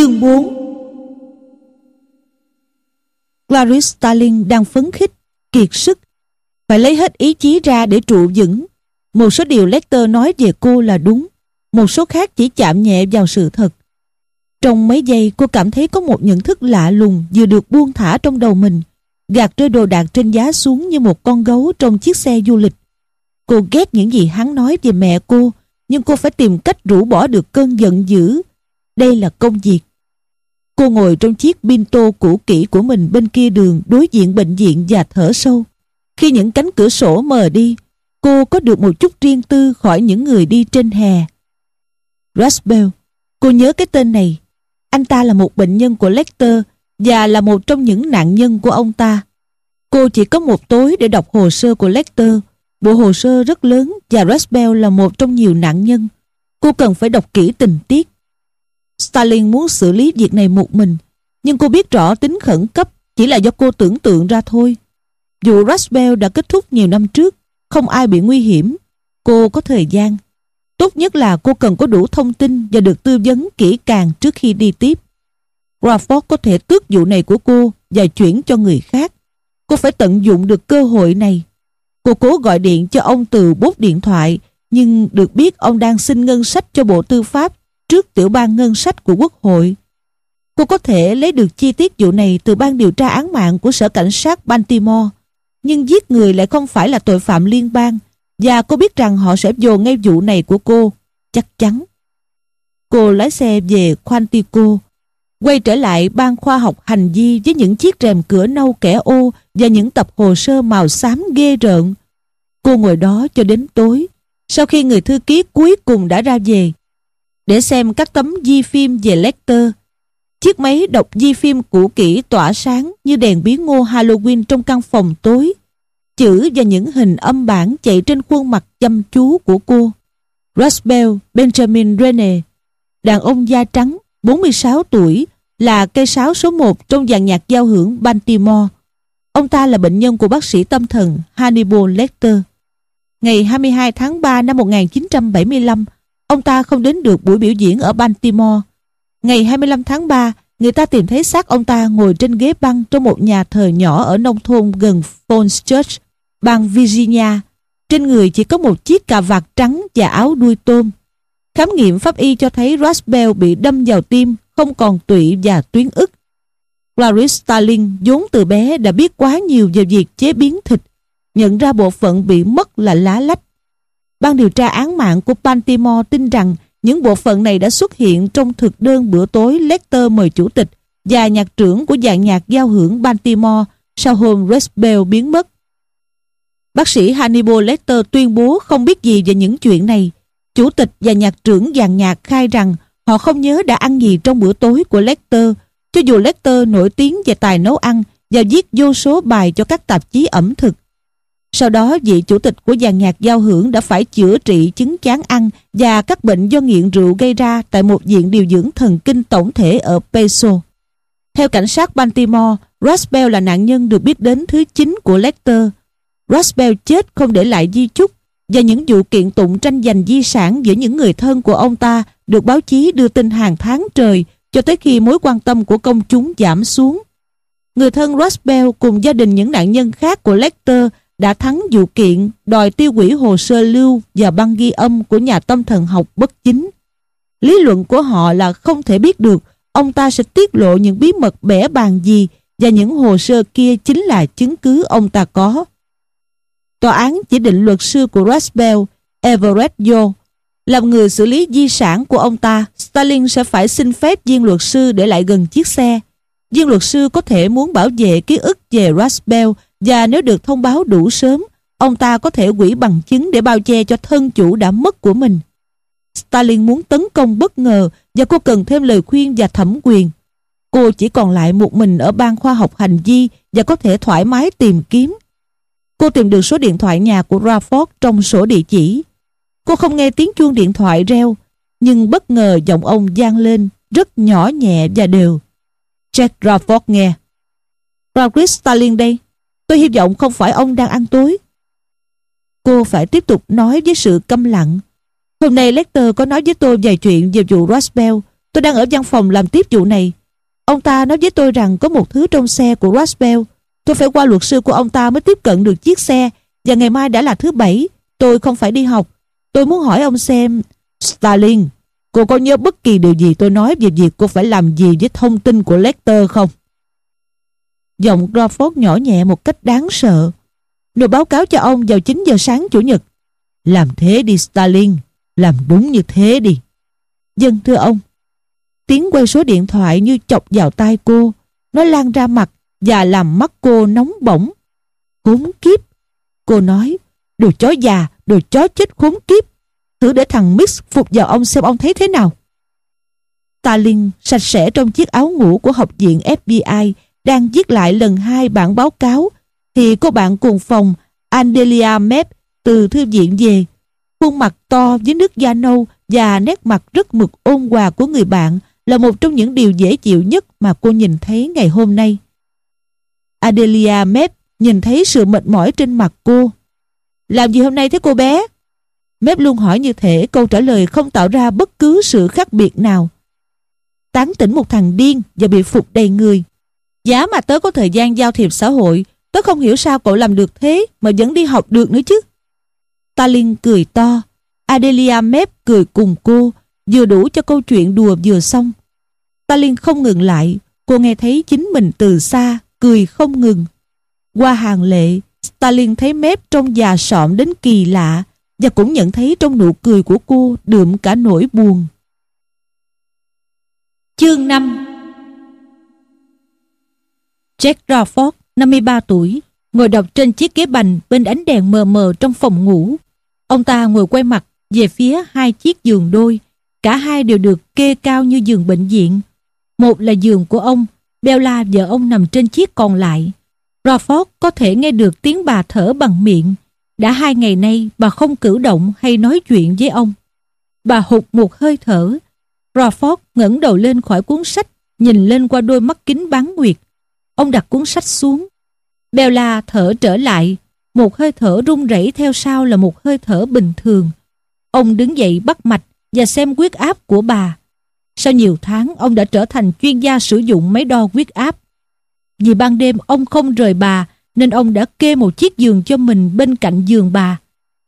Chương 4 Clarice Starling đang phấn khích, kiệt sức. Phải lấy hết ý chí ra để trụ vững. Một số điều Lecter nói về cô là đúng. Một số khác chỉ chạm nhẹ vào sự thật. Trong mấy giây cô cảm thấy có một nhận thức lạ lùng vừa được buông thả trong đầu mình. Gạt rơi đồ đạc trên giá xuống như một con gấu trong chiếc xe du lịch. Cô ghét những gì hắn nói về mẹ cô, nhưng cô phải tìm cách rũ bỏ được cơn giận dữ. Đây là công việc. Cô ngồi trong chiếc Pinto cũ kỹ của mình bên kia đường đối diện bệnh viện và thở sâu. Khi những cánh cửa sổ mờ đi, cô có được một chút riêng tư khỏi những người đi trên hè. Rasbel, cô nhớ cái tên này. Anh ta là một bệnh nhân của Lecter và là một trong những nạn nhân của ông ta. Cô chỉ có một tối để đọc hồ sơ của Lecter. Bộ hồ sơ rất lớn và Rasbel là một trong nhiều nạn nhân. Cô cần phải đọc kỹ tình tiết. Stalin muốn xử lý việc này một mình, nhưng cô biết rõ tính khẩn cấp chỉ là do cô tưởng tượng ra thôi. Dù Rasbel đã kết thúc nhiều năm trước, không ai bị nguy hiểm. Cô có thời gian. Tốt nhất là cô cần có đủ thông tin và được tư vấn kỹ càng trước khi đi tiếp. Crawford có thể tước vụ này của cô và chuyển cho người khác. Cô phải tận dụng được cơ hội này. Cô cố gọi điện cho ông từ bốt điện thoại, nhưng được biết ông đang xin ngân sách cho Bộ Tư pháp trước tiểu ban ngân sách của Quốc hội. Cô có thể lấy được chi tiết vụ này từ ban điều tra án mạng của Sở Cảnh sát Baltimore, nhưng giết người lại không phải là tội phạm liên bang, và cô biết rằng họ sẽ dồn ngay vụ này của cô, chắc chắn. Cô lái xe về Quantico, quay trở lại ban khoa học hành vi với những chiếc rèm cửa nâu kẻ ô và những tập hồ sơ màu xám ghê rợn. Cô ngồi đó cho đến tối, sau khi người thư ký cuối cùng đã ra về, để xem các tấm di phim về Lecter. Chiếc máy đọc di phim cũ kỹ tỏa sáng như đèn biến ngô Halloween trong căn phòng tối. Chữ và những hình âm bản chạy trên khuôn mặt chăm chú của cô. Rasbel Benjamin Rene, đàn ông da trắng, 46 tuổi, là cây sáo số 1 trong dàn nhạc giao hưởng Baltimore. Ông ta là bệnh nhân của bác sĩ tâm thần Hannibal Lecter. Ngày 22 tháng 3 năm 1975, ông ta không đến được buổi biểu diễn ở Baltimore. Ngày 25 tháng 3, người ta tìm thấy xác ông ta ngồi trên ghế băng trong một nhà thờ nhỏ ở nông thôn gần Falls Church, bang Virginia. Trên người chỉ có một chiếc cà vạt trắng và áo đuôi tôm. Khám nghiệm pháp y cho thấy Roswell bị đâm vào tim, không còn tụy và tuyến ức. Clarice Starling vốn từ bé đã biết quá nhiều về việc chế biến thịt, nhận ra bộ phận bị mất là lá lách. Ban điều tra án mạng của Baltimore tin rằng những bộ phận này đã xuất hiện trong thực đơn bữa tối Lecter mời chủ tịch và nhạc trưởng của dàn nhạc giao hưởng Baltimore sau hôm Resbell biến mất. Bác sĩ Hannibal Lecter tuyên bố không biết gì về những chuyện này. Chủ tịch và nhạc trưởng dàn nhạc khai rằng họ không nhớ đã ăn gì trong bữa tối của Lecter, cho dù Lecter nổi tiếng về tài nấu ăn và viết vô số bài cho các tạp chí ẩm thực. Sau đó vị chủ tịch của dàn nhạc giao hưởng đã phải chữa trị chứng chán ăn và các bệnh do nghiện rượu gây ra tại một viện điều dưỡng thần kinh tổng thể ở Peso. Theo cảnh sát Baltimore, Roswell là nạn nhân được biết đến thứ 9 của Lecter. Roswell chết không để lại di chúc và những vụ kiện tụng tranh giành di sản giữa những người thân của ông ta được báo chí đưa tin hàng tháng trời cho tới khi mối quan tâm của công chúng giảm xuống. Người thân Roswell cùng gia đình những nạn nhân khác của Lecter đã thắng vụ kiện đòi tiêu hủy hồ sơ lưu và băng ghi âm của nhà tâm thần học bất chính. Lý luận của họ là không thể biết được ông ta sẽ tiết lộ những bí mật bẻ bàn gì và những hồ sơ kia chính là chứng cứ ông ta có. Tòa án chỉ định luật sư của Rasbel, Everett Yo, làm người xử lý di sản của ông ta, Stalin sẽ phải xin phép viên luật sư để lại gần chiếc xe. Viên luật sư có thể muốn bảo vệ ký ức về Rasbel và nếu được thông báo đủ sớm, ông ta có thể quỷ bằng chứng để bao che cho thân chủ đã mất của mình. Stalin muốn tấn công bất ngờ và cô cần thêm lời khuyên và thẩm quyền. Cô chỉ còn lại một mình ở ban khoa học hành vi và có thể thoải mái tìm kiếm. Cô tìm được số điện thoại nhà của Rafford trong sổ địa chỉ. Cô không nghe tiếng chuông điện thoại reo, nhưng bất ngờ giọng ông vang lên rất nhỏ nhẹ và đều. Jack Rafford nghe. Margaret Stalin đây. Tôi hy vọng không phải ông đang ăn tối. Cô phải tiếp tục nói với sự câm lặng. Hôm nay Lester có nói với tôi vài chuyện về vụ Roswell. Tôi đang ở văn phòng làm tiếp vụ này. Ông ta nói với tôi rằng có một thứ trong xe của Roswell. Tôi phải qua luật sư của ông ta mới tiếp cận được chiếc xe và ngày mai đã là thứ bảy. Tôi không phải đi học. Tôi muốn hỏi ông xem... Stalin, cô có nhớ bất kỳ điều gì tôi nói về việc cô phải làm gì với thông tin của Lester không? Giọng Crawford nhỏ nhẹ một cách đáng sợ. Nộp báo cáo cho ông vào 9 giờ sáng Chủ nhật. Làm thế đi Stalin, làm đúng như thế đi. Dân thưa ông. Tiếng quay số điện thoại như chọc vào tai cô. Nó lan ra mặt và làm mắt cô nóng bỏng. Khốn kiếp. Cô nói, đồ chó già, đồ chó chết khốn kiếp. Thử để thằng Mix phục vào ông xem ông thấy thế nào. Stalin sạch sẽ trong chiếc áo ngủ của học viện FBI đang viết lại lần hai bản báo cáo, thì cô bạn cùng phòng Andelia Mep từ thư viện về. Khuôn mặt to với nước da nâu và nét mặt rất mực ôn hòa của người bạn là một trong những điều dễ chịu nhất mà cô nhìn thấy ngày hôm nay. Adelia Mep nhìn thấy sự mệt mỏi trên mặt cô. Làm gì hôm nay thế cô bé? Mep luôn hỏi như thể câu trả lời không tạo ra bất cứ sự khác biệt nào. Tán tỉnh một thằng điên và bị phục đầy người. Giá mà tớ có thời gian giao thiệp xã hội, tớ không hiểu sao cậu làm được thế mà vẫn đi học được nữa chứ. Stalin cười to. Adelia mép cười cùng cô, vừa đủ cho câu chuyện đùa vừa xong. Stalin không ngừng lại, cô nghe thấy chính mình từ xa, cười không ngừng. Qua hàng lệ, Stalin thấy mép trong già sọm đến kỳ lạ và cũng nhận thấy trong nụ cười của cô đượm cả nỗi buồn. Chương 5 Jack Crawford, 53 tuổi, ngồi đọc trên chiếc ghế bành bên ánh đèn mờ mờ trong phòng ngủ. Ông ta ngồi quay mặt về phía hai chiếc giường đôi. Cả hai đều được kê cao như giường bệnh viện. Một là giường của ông, Bella vợ ông nằm trên chiếc còn lại. Crawford có thể nghe được tiếng bà thở bằng miệng. Đã hai ngày nay bà không cử động hay nói chuyện với ông. Bà hụt một hơi thở. Crawford ngẩng đầu lên khỏi cuốn sách, nhìn lên qua đôi mắt kính bán nguyệt. Ông đặt cuốn sách xuống. Bella thở trở lại, một hơi thở run rẩy theo sau là một hơi thở bình thường. Ông đứng dậy bắt mạch và xem huyết áp của bà. Sau nhiều tháng, ông đã trở thành chuyên gia sử dụng máy đo huyết áp. Vì ban đêm ông không rời bà, nên ông đã kê một chiếc giường cho mình bên cạnh giường bà.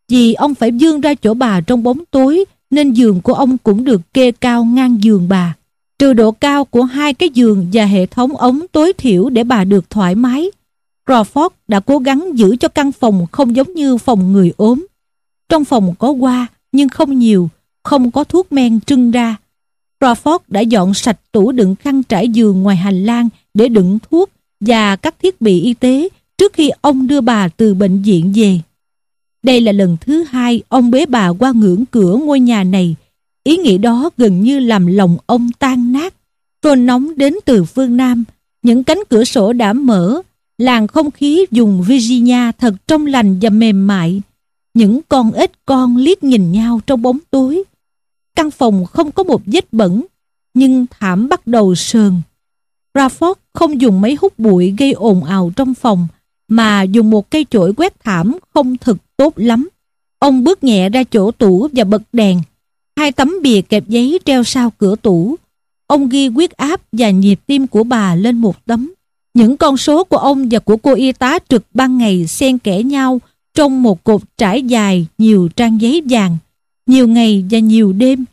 Vì ông phải dương ra chỗ bà trong bóng tối, nên giường của ông cũng được kê cao ngang giường bà. Trừ độ cao của hai cái giường và hệ thống ống tối thiểu để bà được thoải mái. Crawford đã cố gắng giữ cho căn phòng không giống như phòng người ốm. Trong phòng có hoa, nhưng không nhiều, không có thuốc men trưng ra. Crawford đã dọn sạch tủ đựng khăn trải giường ngoài hành lang để đựng thuốc và các thiết bị y tế trước khi ông đưa bà từ bệnh viện về. Đây là lần thứ hai ông bế bà qua ngưỡng cửa ngôi nhà này. Ý nghĩ đó gần như làm lòng ông tan nát. Trôn nóng đến từ phương Nam, những cánh cửa sổ đã mở, Làng không khí dùng Virginia thật trong lành và mềm mại. Những con ếch con liếc nhìn nhau trong bóng tối. Căn phòng không có một vết bẩn, nhưng thảm bắt đầu sờn. Rafford không dùng máy hút bụi gây ồn ào trong phòng, mà dùng một cây chổi quét thảm không thực tốt lắm. Ông bước nhẹ ra chỗ tủ và bật đèn. Hai tấm bìa kẹp giấy treo sau cửa tủ. Ông ghi huyết áp và nhịp tim của bà lên một tấm. Những con số của ông và của cô y tá trực ban ngày xen kẽ nhau trong một cột trải dài nhiều trang giấy vàng, nhiều ngày và nhiều đêm.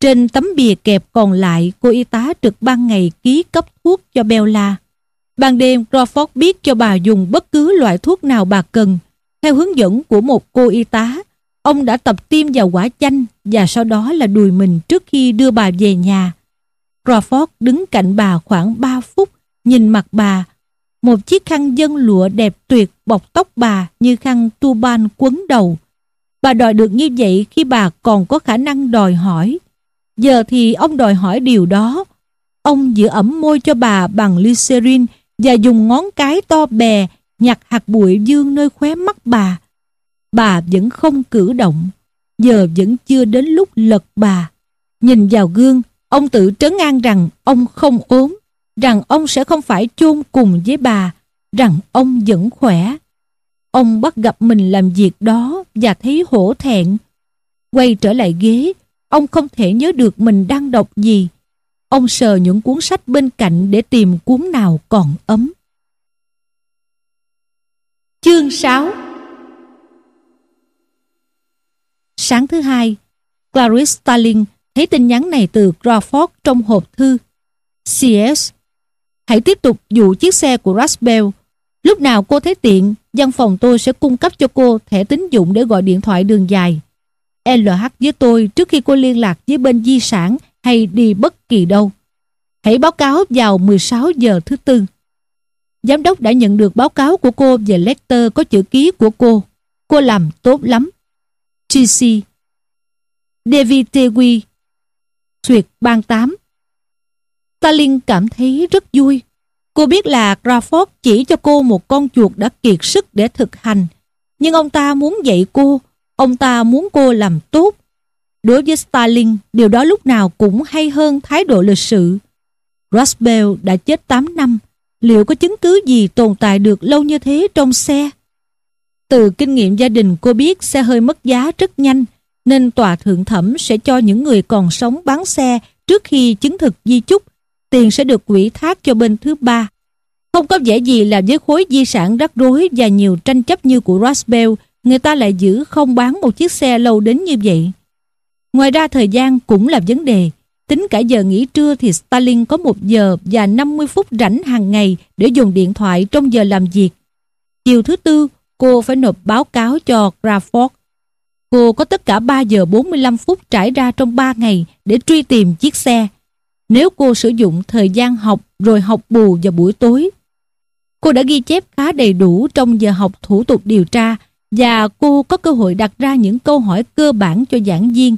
Trên tấm bìa kẹp còn lại, cô y tá trực ban ngày ký cấp thuốc cho Bella. Ban đêm, Crawford biết cho bà dùng bất cứ loại thuốc nào bà cần. Theo hướng dẫn của một cô y tá, ông đã tập tiêm vào quả chanh và sau đó là đùi mình trước khi đưa bà về nhà. Crawford đứng cạnh bà khoảng 3 phút, nhìn mặt bà. Một chiếc khăn dân lụa đẹp tuyệt bọc tóc bà như khăn tu ban quấn đầu. Bà đòi được như vậy khi bà còn có khả năng đòi hỏi. Giờ thì ông đòi hỏi điều đó. Ông giữ ẩm môi cho bà bằng glycerin và dùng ngón cái to bè nhặt hạt bụi dương nơi khóe mắt bà. Bà vẫn không cử động, giờ vẫn chưa đến lúc lật bà. Nhìn vào gương, ông tự trấn an rằng ông không ốm, rằng ông sẽ không phải chôn cùng với bà, rằng ông vẫn khỏe. Ông bắt gặp mình làm việc đó và thấy hổ thẹn. Quay trở lại ghế, ông không thể nhớ được mình đang đọc gì. Ông sờ những cuốn sách bên cạnh để tìm cuốn nào còn ấm. Chương 6 Sáng thứ hai, Clarice Starling thấy tin nhắn này từ Crawford trong hộp thư. CS Hãy tiếp tục dụ chiếc xe của Rasbell. Lúc nào cô thấy tiện, văn phòng tôi sẽ cung cấp cho cô thẻ tín dụng để gọi điện thoại đường dài. LH với tôi trước khi cô liên lạc với bên di sản hay đi bất kỳ đâu. Hãy báo cáo vào 16 giờ thứ tư. Giám đốc đã nhận được báo cáo của cô về letter có chữ ký của cô. Cô làm tốt lắm. GC David Tewi Duyệt bang 8 Stalin cảm thấy rất vui. Cô biết là Crawford chỉ cho cô một con chuột đã kiệt sức để thực hành. Nhưng ông ta muốn dạy cô, ông ta muốn cô làm tốt. Đối với Stalin, điều đó lúc nào cũng hay hơn thái độ lịch sự. Roswell đã chết 8 năm, liệu có chứng cứ gì tồn tại được lâu như thế trong xe? Từ kinh nghiệm gia đình cô biết xe hơi mất giá rất nhanh, nên tòa thượng thẩm sẽ cho những người còn sống bán xe trước khi chứng thực di chúc tiền sẽ được quỹ thác cho bên thứ ba. Không có vẻ gì là với khối di sản rắc rối và nhiều tranh chấp như của Roswell, người ta lại giữ không bán một chiếc xe lâu đến như vậy. Ngoài ra thời gian cũng là vấn đề. Tính cả giờ nghỉ trưa thì Stalin có một giờ và 50 phút rảnh hàng ngày để dùng điện thoại trong giờ làm việc. Chiều thứ tư, cô phải nộp báo cáo cho Crawford. Cô có tất cả 3 giờ 45 phút trải ra trong 3 ngày để truy tìm chiếc xe nếu cô sử dụng thời gian học rồi học bù vào buổi tối. Cô đã ghi chép khá đầy đủ trong giờ học thủ tục điều tra và cô có cơ hội đặt ra những câu hỏi cơ bản cho giảng viên.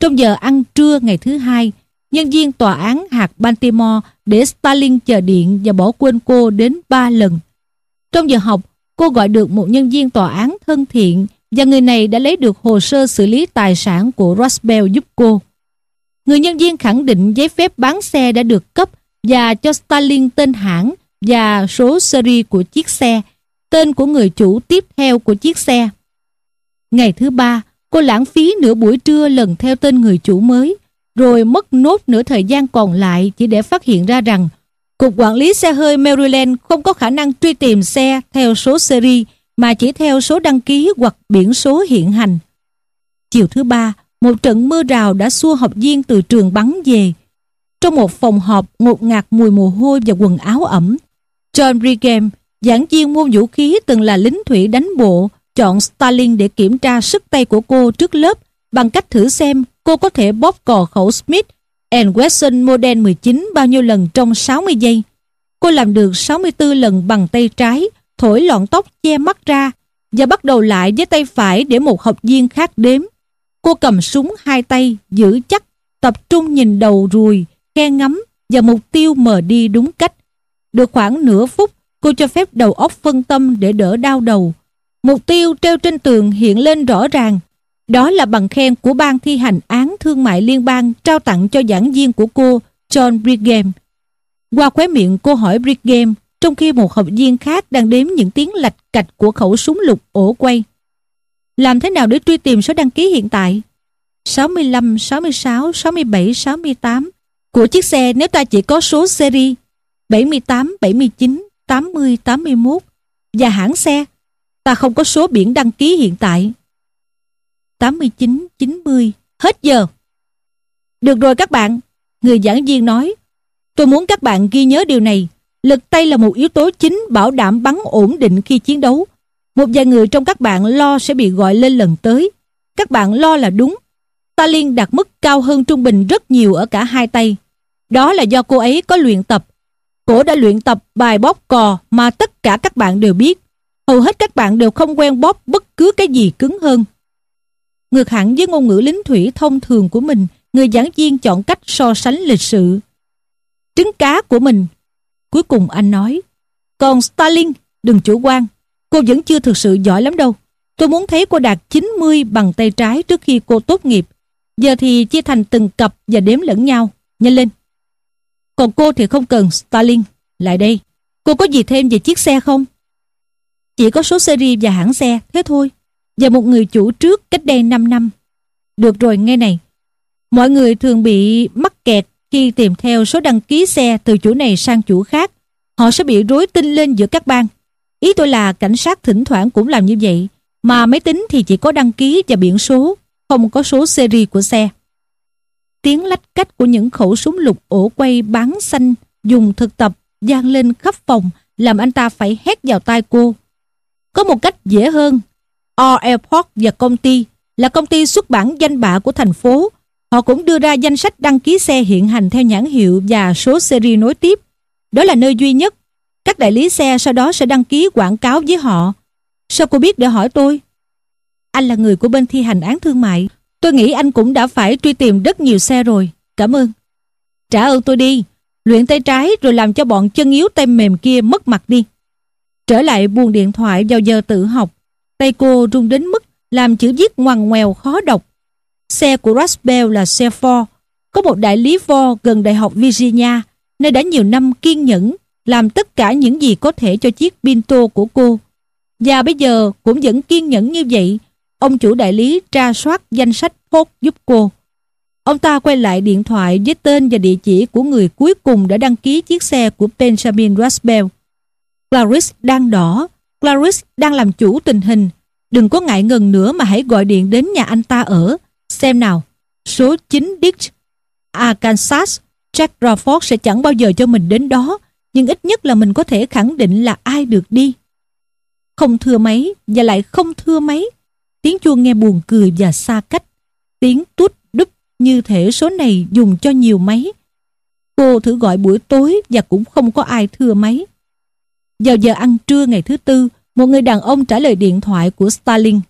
Trong giờ ăn trưa ngày thứ hai, nhân viên tòa án hạt Baltimore để Stalin chờ điện và bỏ quên cô đến 3 lần. Trong giờ học, cô gọi được một nhân viên tòa án thân thiện và người này đã lấy được hồ sơ xử lý tài sản của Roswell giúp cô. Người nhân viên khẳng định giấy phép bán xe đã được cấp và cho Stalin tên hãng và số series của chiếc xe, tên của người chủ tiếp theo của chiếc xe. Ngày thứ ba, cô lãng phí nửa buổi trưa lần theo tên người chủ mới, rồi mất nốt nửa thời gian còn lại chỉ để phát hiện ra rằng Cục Quản lý xe hơi Maryland không có khả năng truy tìm xe theo số series mà chỉ theo số đăng ký hoặc biển số hiện hành. Chiều thứ ba, một trận mưa rào đã xua học viên từ trường bắn về. Trong một phòng họp ngột ngạt mùi mồ hôi và quần áo ẩm, John Brigham, giảng viên môn vũ khí từng là lính thủy đánh bộ, chọn Stalin để kiểm tra sức tay của cô trước lớp bằng cách thử xem cô có thể bóp cò khẩu Smith Wesson Model 19 bao nhiêu lần trong 60 giây. Cô làm được 64 lần bằng tay trái, thổi lọn tóc che mắt ra và bắt đầu lại với tay phải để một học viên khác đếm. Cô cầm súng hai tay, giữ chắc, tập trung nhìn đầu ruồi, khe ngắm và mục tiêu mờ đi đúng cách. Được khoảng nửa phút, cô cho phép đầu óc phân tâm để đỡ đau đầu. Mục tiêu treo trên tường hiện lên rõ ràng. Đó là bằng khen của ban thi hành án thương mại liên bang trao tặng cho giảng viên của cô, John Brigham. Qua khóe miệng cô hỏi Brigham, trong khi một học viên khác đang đếm những tiếng lạch cạch của khẩu súng lục ổ quay. Làm thế nào để truy tìm số đăng ký hiện tại? 65, 66, 67, 68 của chiếc xe nếu ta chỉ có số series 78, 79, 80, 81 và hãng xe. Ta không có số biển đăng ký hiện tại. 89, 90, hết giờ. Được rồi các bạn, người giảng viên nói. Tôi muốn các bạn ghi nhớ điều này. Lực tay là một yếu tố chính bảo đảm bắn ổn định khi chiến đấu. Một vài người trong các bạn lo sẽ bị gọi lên lần tới. Các bạn lo là đúng. Stalin đạt mức cao hơn trung bình rất nhiều ở cả hai tay. Đó là do cô ấy có luyện tập. Cô đã luyện tập bài bóp cò mà tất cả các bạn đều biết. Hầu hết các bạn đều không quen bóp bất cứ cái gì cứng hơn. Ngược hẳn với ngôn ngữ lính thủy thông thường của mình, người giảng viên chọn cách so sánh lịch sự. Trứng cá của mình. Cuối cùng anh nói, còn Stalin, đừng chủ quan, Cô vẫn chưa thực sự giỏi lắm đâu. Tôi muốn thấy cô đạt 90 bằng tay trái trước khi cô tốt nghiệp. Giờ thì chia thành từng cặp và đếm lẫn nhau. Nhanh lên. Còn cô thì không cần Stalin. Lại đây. Cô có gì thêm về chiếc xe không? Chỉ có số series và hãng xe, thế thôi. Và một người chủ trước cách đây 5 năm. Được rồi, nghe này. Mọi người thường bị mắc kẹt Khi tìm theo số đăng ký xe từ chủ này sang chủ khác, họ sẽ bị rối tinh lên giữa các bang. Ý tôi là cảnh sát thỉnh thoảng cũng làm như vậy, mà máy tính thì chỉ có đăng ký và biển số, không có số series của xe. Tiếng lách cách của những khẩu súng lục ổ quay bán xanh dùng thực tập gian lên khắp phòng làm anh ta phải hét vào tai cô. Có một cách dễ hơn. R Airport và công ty là công ty xuất bản danh bạ của thành phố. Họ cũng đưa ra danh sách đăng ký xe hiện hành theo nhãn hiệu và số series nối tiếp. Đó là nơi duy nhất. Các đại lý xe sau đó sẽ đăng ký quảng cáo với họ. Sao cô biết để hỏi tôi? Anh là người của bên thi hành án thương mại. Tôi nghĩ anh cũng đã phải truy tìm rất nhiều xe rồi. Cảm ơn. Trả ơn tôi đi. Luyện tay trái rồi làm cho bọn chân yếu tay mềm kia mất mặt đi. Trở lại buồn điện thoại vào giờ tự học. Tay cô rung đến mức làm chữ viết ngoằn ngoèo khó đọc. Xe của Rasbell là xe Ford. Có một đại lý Ford gần Đại học Virginia, nơi đã nhiều năm kiên nhẫn làm tất cả những gì có thể cho chiếc Pinto của cô. Và bây giờ cũng vẫn kiên nhẫn như vậy, ông chủ đại lý tra soát danh sách Ford giúp cô. Ông ta quay lại điện thoại với tên và địa chỉ của người cuối cùng đã đăng ký chiếc xe của Benjamin Rasbell. Clarice đang đỏ, Clarice đang làm chủ tình hình. Đừng có ngại ngần nữa mà hãy gọi điện đến nhà anh ta ở. Xem nào, số 9 Dick, Arkansas, Jack Crawford sẽ chẳng bao giờ cho mình đến đó, nhưng ít nhất là mình có thể khẳng định là ai được đi. Không thưa mấy, và lại không thưa mấy. Tiếng chuông nghe buồn cười và xa cách. Tiếng tút đúp như thể số này dùng cho nhiều máy. Cô thử gọi buổi tối và cũng không có ai thưa máy. Vào giờ ăn trưa ngày thứ tư, một người đàn ông trả lời điện thoại của Stalin.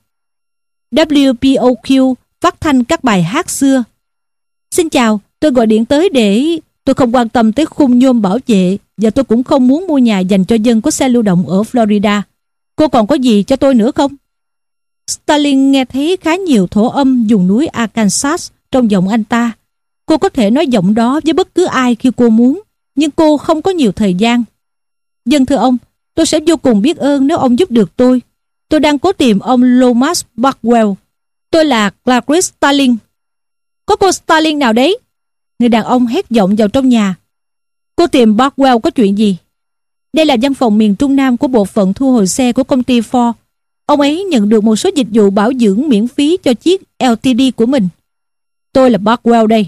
WPOQ phát thanh các bài hát xưa. Xin chào, tôi gọi điện tới để... Tôi không quan tâm tới khung nhôm bảo vệ và tôi cũng không muốn mua nhà dành cho dân có xe lưu động ở Florida. Cô còn có gì cho tôi nữa không? Stalin nghe thấy khá nhiều thổ âm dùng núi Arkansas trong giọng anh ta. Cô có thể nói giọng đó với bất cứ ai khi cô muốn, nhưng cô không có nhiều thời gian. Dân thưa ông, tôi sẽ vô cùng biết ơn nếu ông giúp được tôi. Tôi đang cố tìm ông Lomas Buckwell. Tôi là Clarice Starling. Có cô Starling nào đấy? Người đàn ông hét giọng vào trong nhà. Cô tìm Buckwell có chuyện gì? Đây là văn phòng miền Trung Nam của bộ phận thu hồi xe của công ty Ford. Ông ấy nhận được một số dịch vụ bảo dưỡng miễn phí cho chiếc LTD của mình. Tôi là Buckwell đây.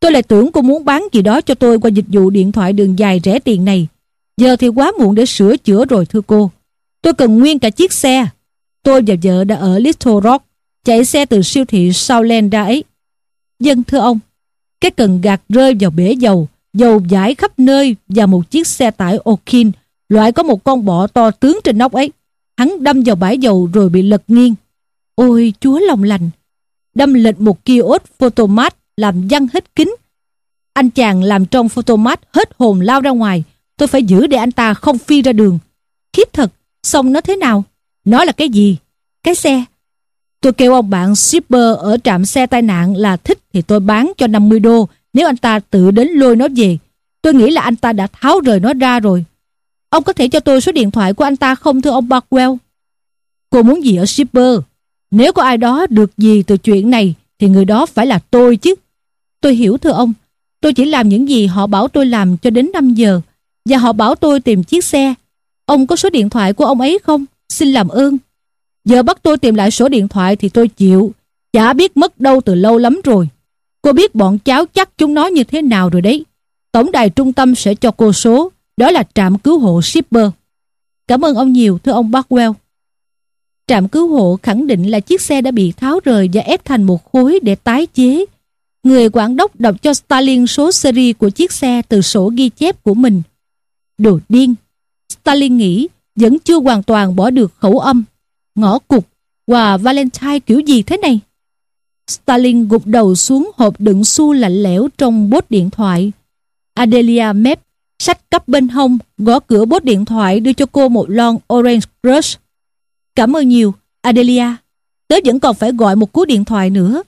Tôi lại tưởng cô muốn bán gì đó cho tôi qua dịch vụ điện thoại đường dài rẻ tiền này. Giờ thì quá muộn để sửa chữa rồi thưa cô. Tôi cần nguyên cả chiếc xe. Tôi và vợ đã ở Little Rock, chạy xe từ siêu thị Southland ra ấy. Dân thưa ông, cái cần gạt rơi vào bể dầu, dầu dãi khắp nơi và một chiếc xe tải Okin, loại có một con bọ to tướng trên nóc ấy. Hắn đâm vào bãi dầu rồi bị lật nghiêng. Ôi chúa lòng lành, đâm lệch một kiosk photomat làm văng hết kính. Anh chàng làm trong photomat hết hồn lao ra ngoài, Tôi phải giữ để anh ta không phi ra đường. Khiếp thật, xong nó thế nào? Nó là cái gì? Cái xe. Tôi kêu ông bạn shipper ở trạm xe tai nạn là thích thì tôi bán cho 50 đô nếu anh ta tự đến lôi nó về. Tôi nghĩ là anh ta đã tháo rời nó ra rồi. Ông có thể cho tôi số điện thoại của anh ta không thưa ông Barkwell? Cô muốn gì ở shipper? Nếu có ai đó được gì từ chuyện này thì người đó phải là tôi chứ. Tôi hiểu thưa ông. Tôi chỉ làm những gì họ bảo tôi làm cho đến 5 giờ. Và họ bảo tôi tìm chiếc xe. Ông có số điện thoại của ông ấy không? Xin làm ơn. Giờ bắt tôi tìm lại số điện thoại thì tôi chịu. Chả biết mất đâu từ lâu lắm rồi. Cô biết bọn cháu chắc chúng nó như thế nào rồi đấy. Tổng đài trung tâm sẽ cho cô số. Đó là trạm cứu hộ shipper. Cảm ơn ông nhiều, thưa ông Barkwell. Trạm cứu hộ khẳng định là chiếc xe đã bị tháo rời và ép thành một khối để tái chế. Người quản đốc đọc cho Stalin số series của chiếc xe từ sổ ghi chép của mình. Đồ điên. Stalin nghĩ vẫn chưa hoàn toàn bỏ được khẩu âm. Ngõ cục và Valentine kiểu gì thế này? Stalin gục đầu xuống hộp đựng xu lạnh lẽo trong bốt điện thoại. Adelia mép, sách cắp bên hông, gõ cửa bốt điện thoại đưa cho cô một lon Orange Crush. Cảm ơn nhiều, Adelia. Tớ vẫn còn phải gọi một cú điện thoại nữa.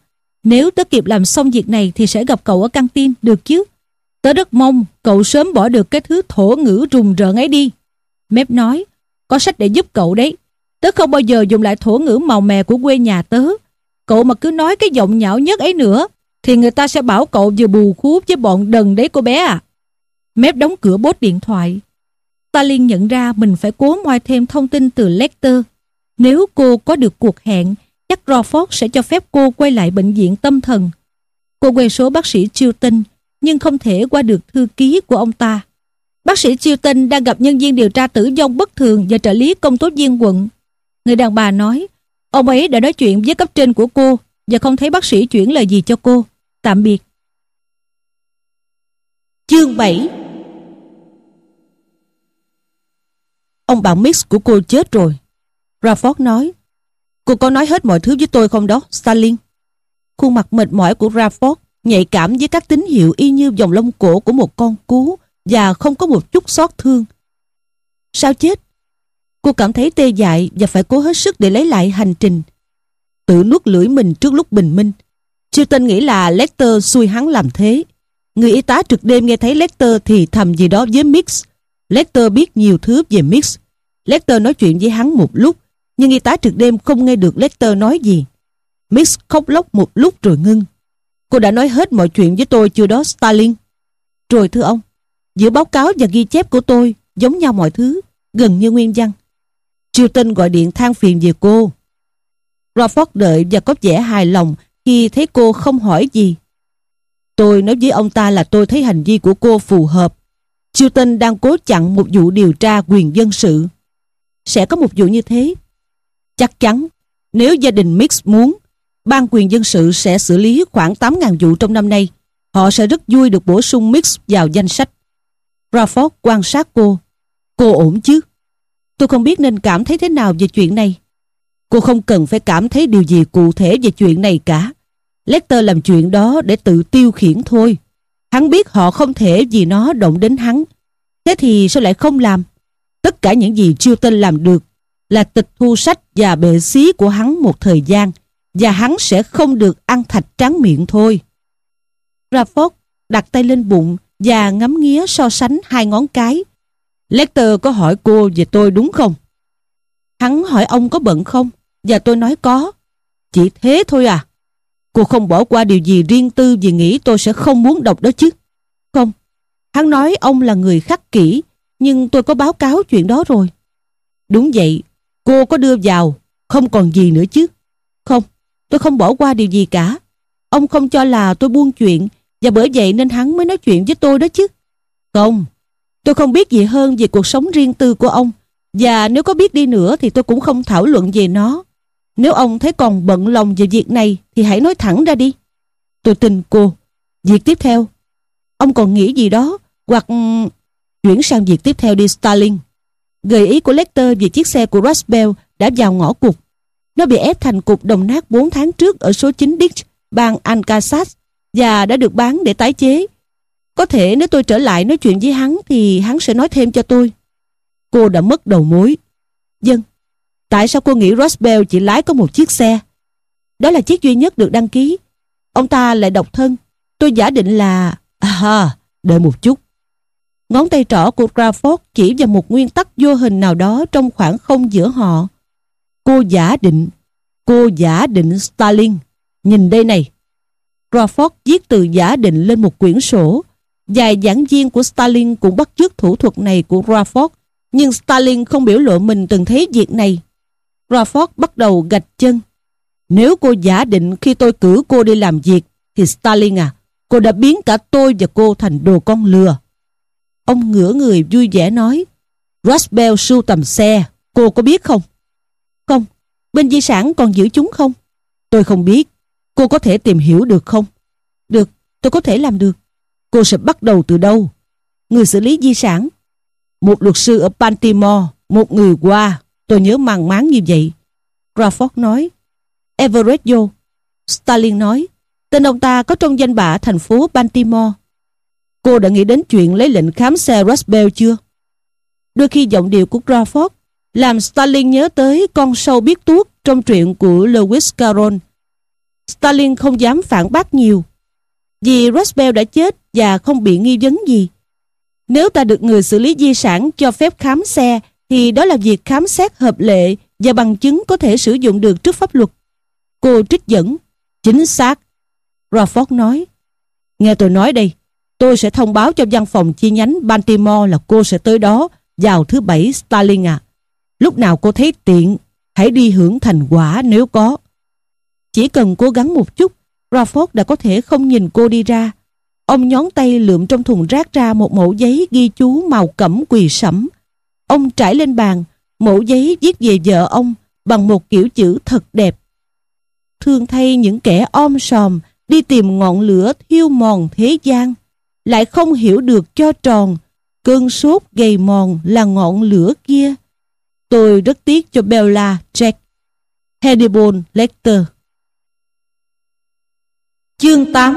Nếu tớ kịp làm xong việc này thì sẽ gặp cậu ở căng tin, được chứ? Tớ rất mong cậu sớm bỏ được cái thứ thổ ngữ rùng rợn ấy đi. Mép nói, có sách để giúp cậu đấy. Tớ không bao giờ dùng lại thổ ngữ màu mè của quê nhà tớ. Cậu mà cứ nói cái giọng nhão nhất ấy nữa, thì người ta sẽ bảo cậu vừa bù khú với bọn đần đấy cô bé à. Mép đóng cửa bốt điện thoại. Stalin nhận ra mình phải cố moi thêm thông tin từ Lecter. Nếu cô có được cuộc hẹn, chắc Crawford sẽ cho phép cô quay lại bệnh viện tâm thần. Cô quay số bác sĩ Chilton, nhưng không thể qua được thư ký của ông ta. Bác sĩ Chilton đang gặp nhân viên điều tra tử vong bất thường và trợ lý công tố viên quận. Người đàn bà nói, ông ấy đã nói chuyện với cấp trên của cô và không thấy bác sĩ chuyển lời gì cho cô. Tạm biệt. Chương 7 Ông bạn Mix của cô chết rồi. Rafford nói, cô có nói hết mọi thứ với tôi không đó, Stalin? Khuôn mặt mệt mỏi của Rafford nhạy cảm với các tín hiệu y như vòng lông cổ của một con cú và không có một chút xót thương. Sao chết? Cô cảm thấy tê dại và phải cố hết sức để lấy lại hành trình. Tự nuốt lưỡi mình trước lúc bình minh. Chilton nghĩ là Lecter xui hắn làm thế. Người y tá trực đêm nghe thấy Lecter thì thầm gì đó với Mix. Lecter biết nhiều thứ về Mix. Lecter nói chuyện với hắn một lúc, nhưng y tá trực đêm không nghe được Lecter nói gì. Mix khóc lóc một lúc rồi ngưng. Cô đã nói hết mọi chuyện với tôi chưa đó Stalin? Rồi thưa ông, giữa báo cáo và ghi chép của tôi giống nhau mọi thứ, gần như nguyên văn. Tinh gọi điện than phiền về cô. Crawford đợi và có vẻ hài lòng khi thấy cô không hỏi gì. Tôi nói với ông ta là tôi thấy hành vi của cô phù hợp. Chilton đang cố chặn một vụ điều tra quyền dân sự. Sẽ có một vụ như thế. Chắc chắn, nếu gia đình Mix muốn, ban quyền dân sự sẽ xử lý khoảng 8.000 vụ trong năm nay. Họ sẽ rất vui được bổ sung Mix vào danh sách. Crawford quan sát cô. Cô ổn chứ? Tôi không biết nên cảm thấy thế nào về chuyện này. Cô không cần phải cảm thấy điều gì cụ thể về chuyện này cả. Lester làm chuyện đó để tự tiêu khiển thôi. Hắn biết họ không thể vì nó động đến hắn. Thế thì sao lại không làm? Tất cả những gì Chilton làm được là tịch thu sách và bệ xí của hắn một thời gian và hắn sẽ không được ăn thạch tráng miệng thôi. Rafford đặt tay lên bụng và ngắm nghía so sánh hai ngón cái. Lester có hỏi cô về tôi đúng không? Hắn hỏi ông có bận không? Và tôi nói có. Chỉ thế thôi à? Cô không bỏ qua điều gì riêng tư vì nghĩ tôi sẽ không muốn đọc đó chứ? Không. Hắn nói ông là người khắc kỹ, nhưng tôi có báo cáo chuyện đó rồi. Đúng vậy, cô có đưa vào, không còn gì nữa chứ? Không, tôi không bỏ qua điều gì cả. Ông không cho là tôi buông chuyện, và bởi vậy nên hắn mới nói chuyện với tôi đó chứ. Không, tôi không biết gì hơn về cuộc sống riêng tư của ông, và nếu có biết đi nữa thì tôi cũng không thảo luận về nó. Nếu ông thấy còn bận lòng về việc này thì hãy nói thẳng ra đi. Tôi tin cô. Việc tiếp theo. Ông còn nghĩ gì đó hoặc chuyển sang việc tiếp theo đi Starling. Gợi ý của Lecter về chiếc xe của Roswell đã vào ngõ cục. Nó bị ép thành cục đồng nát 4 tháng trước ở số 9 Ditch, bang Arkansas và đã được bán để tái chế. Có thể nếu tôi trở lại nói chuyện với hắn thì hắn sẽ nói thêm cho tôi. Cô đã mất đầu mối. Dân, Tại sao cô nghĩ Roswell chỉ lái có một chiếc xe? Đó là chiếc duy nhất được đăng ký. Ông ta lại độc thân. Tôi giả định là... À, đợi một chút. Ngón tay trỏ của Crawford chỉ vào một nguyên tắc vô hình nào đó trong khoảng không giữa họ. Cô giả định. Cô giả định Stalin. Nhìn đây này. Crawford viết từ giả định lên một quyển sổ. Vài giảng viên của Stalin cũng bắt chước thủ thuật này của Crawford. Nhưng Stalin không biểu lộ mình từng thấy việc này. Crawford bắt đầu gạch chân. Nếu cô giả định khi tôi cử cô đi làm việc, thì Stalin à, cô đã biến cả tôi và cô thành đồ con lừa. Ông ngửa người vui vẻ nói, Roswell sưu tầm xe, cô có biết không? Không, bên di sản còn giữ chúng không? Tôi không biết, cô có thể tìm hiểu được không? Được, tôi có thể làm được. Cô sẽ bắt đầu từ đâu? Người xử lý di sản. Một luật sư ở Baltimore, một người qua, Tôi nhớ màng máng như vậy. Crawford nói. Everett vô. Stalin nói. Tên ông ta có trong danh bạ thành phố Baltimore. Cô đã nghĩ đến chuyện lấy lệnh khám xe Roswell chưa? Đôi khi giọng điệu của Crawford làm Stalin nhớ tới con sâu biết tuốt trong truyện của Lewis Carroll. Stalin không dám phản bác nhiều vì Roswell đã chết và không bị nghi vấn gì. Nếu ta được người xử lý di sản cho phép khám xe thì đó là việc khám xét hợp lệ và bằng chứng có thể sử dụng được trước pháp luật. Cô trích dẫn. Chính xác. Rafford nói. Nghe tôi nói đây, tôi sẽ thông báo cho văn phòng chi nhánh Baltimore là cô sẽ tới đó vào thứ bảy Starling à. Lúc nào cô thấy tiện, hãy đi hưởng thành quả nếu có. Chỉ cần cố gắng một chút, Crawford đã có thể không nhìn cô đi ra. Ông nhón tay lượm trong thùng rác ra một mẫu giấy ghi chú màu cẩm quỳ sẫm. Ông trải lên bàn, mẫu giấy viết về vợ ông bằng một kiểu chữ thật đẹp. Thương thay những kẻ om sòm đi tìm ngọn lửa thiêu mòn thế gian, lại không hiểu được cho tròn, cơn sốt gầy mòn là ngọn lửa kia. Tôi rất tiếc cho Bella Jack. Hannibal Lecter Chương 8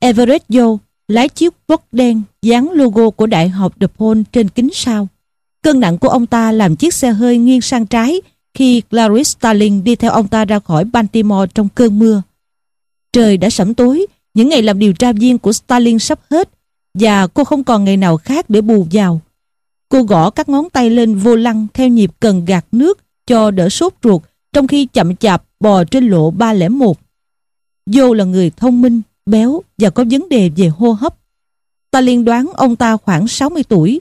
Everett Joe lái chiếc Ford đen dán logo của Đại học DePaul trên kính sau. Cân nặng của ông ta làm chiếc xe hơi nghiêng sang trái khi Clarice Starling đi theo ông ta ra khỏi Baltimore trong cơn mưa. Trời đã sẩm tối, những ngày làm điều tra viên của Starling sắp hết và cô không còn ngày nào khác để bù vào. Cô gõ các ngón tay lên vô lăng theo nhịp cần gạt nước cho đỡ sốt ruột trong khi chậm chạp bò trên lộ 301. Vô là người thông minh, béo và có vấn đề về hô hấp. Ta liên đoán ông ta khoảng 60 tuổi.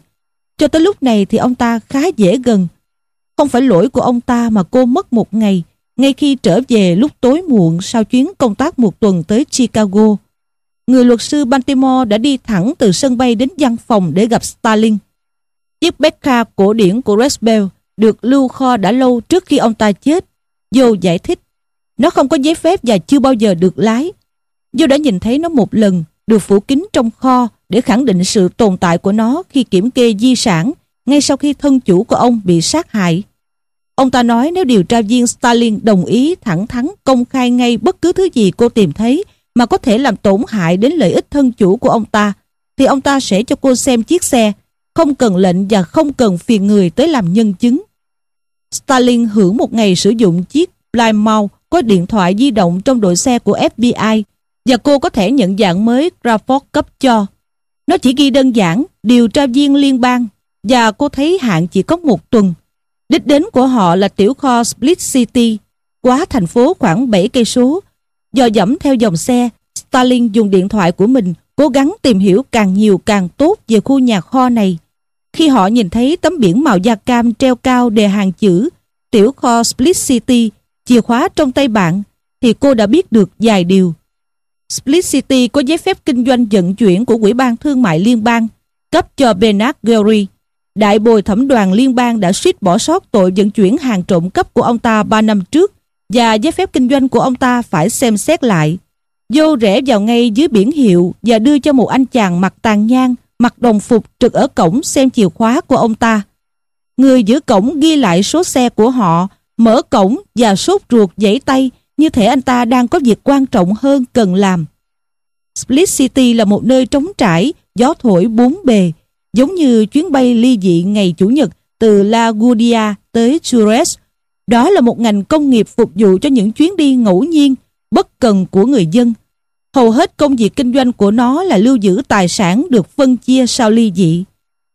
Cho tới lúc này thì ông ta khá dễ gần. Không phải lỗi của ông ta mà cô mất một ngày ngay khi trở về lúc tối muộn sau chuyến công tác một tuần tới Chicago. Người luật sư Baltimore đã đi thẳng từ sân bay đến văn phòng để gặp Stalin. Chiếc Becca cổ điển của Red được lưu kho đã lâu trước khi ông ta chết. Vô giải thích, nó không có giấy phép và chưa bao giờ được lái. Vô đã nhìn thấy nó một lần, được phủ kín trong kho để khẳng định sự tồn tại của nó khi kiểm kê di sản ngay sau khi thân chủ của ông bị sát hại. Ông ta nói nếu điều tra viên Stalin đồng ý thẳng thắn công khai ngay bất cứ thứ gì cô tìm thấy mà có thể làm tổn hại đến lợi ích thân chủ của ông ta, thì ông ta sẽ cho cô xem chiếc xe, không cần lệnh và không cần phiền người tới làm nhân chứng. Stalin hưởng một ngày sử dụng chiếc Plymouth có điện thoại di động trong đội xe của FBI và cô có thể nhận dạng mới Crawford cấp cho. Nó chỉ ghi đơn giản điều tra viên liên bang và cô thấy hạn chỉ có một tuần. Đích đến của họ là tiểu kho Split City, quá thành phố khoảng 7 cây số. Do dẫm theo dòng xe, Stalin dùng điện thoại của mình cố gắng tìm hiểu càng nhiều càng tốt về khu nhà kho này. Khi họ nhìn thấy tấm biển màu da cam treo cao đề hàng chữ tiểu kho Split City, chìa khóa trong tay bạn, thì cô đã biết được vài điều. Split City có giấy phép kinh doanh vận chuyển của Quỹ ban Thương mại Liên bang, cấp cho Bernard Gary. Đại bồi thẩm đoàn liên bang đã suýt bỏ sót tội vận chuyển hàng trộm cấp của ông ta 3 năm trước và giấy phép kinh doanh của ông ta phải xem xét lại. Vô rẽ vào ngay dưới biển hiệu và đưa cho một anh chàng mặc tàn nhang, mặc đồng phục trực ở cổng xem chìa khóa của ông ta. Người giữ cổng ghi lại số xe của họ, mở cổng và sốt ruột giãy tay như thể anh ta đang có việc quan trọng hơn cần làm. Split City là một nơi trống trải, gió thổi bốn bề, giống như chuyến bay ly dị ngày Chủ nhật từ La Guardia tới Chures. Đó là một ngành công nghiệp phục vụ cho những chuyến đi ngẫu nhiên, bất cần của người dân. Hầu hết công việc kinh doanh của nó là lưu giữ tài sản được phân chia sau ly dị.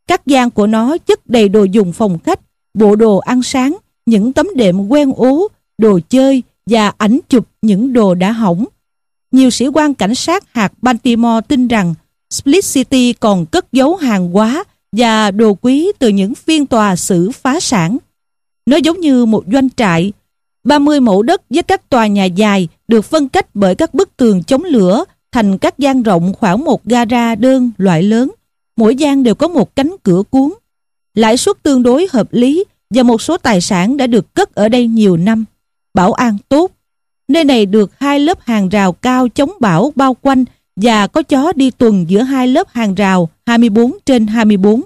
Các gian của nó chất đầy đồ dùng phòng khách, bộ đồ ăn sáng, những tấm đệm quen ố, đồ chơi và ảnh chụp những đồ đã hỏng. Nhiều sĩ quan cảnh sát hạt Baltimore tin rằng Split City còn cất giấu hàng hóa và đồ quý từ những phiên tòa xử phá sản. Nó giống như một doanh trại. 30 mẫu đất với các tòa nhà dài được phân cách bởi các bức tường chống lửa thành các gian rộng khoảng một gara đơn loại lớn. Mỗi gian đều có một cánh cửa cuốn. Lãi suất tương đối hợp lý và một số tài sản đã được cất ở đây nhiều năm. Bảo an tốt. Nơi này được hai lớp hàng rào cao chống bão bao quanh và có chó đi tuần giữa hai lớp hàng rào 24 trên 24.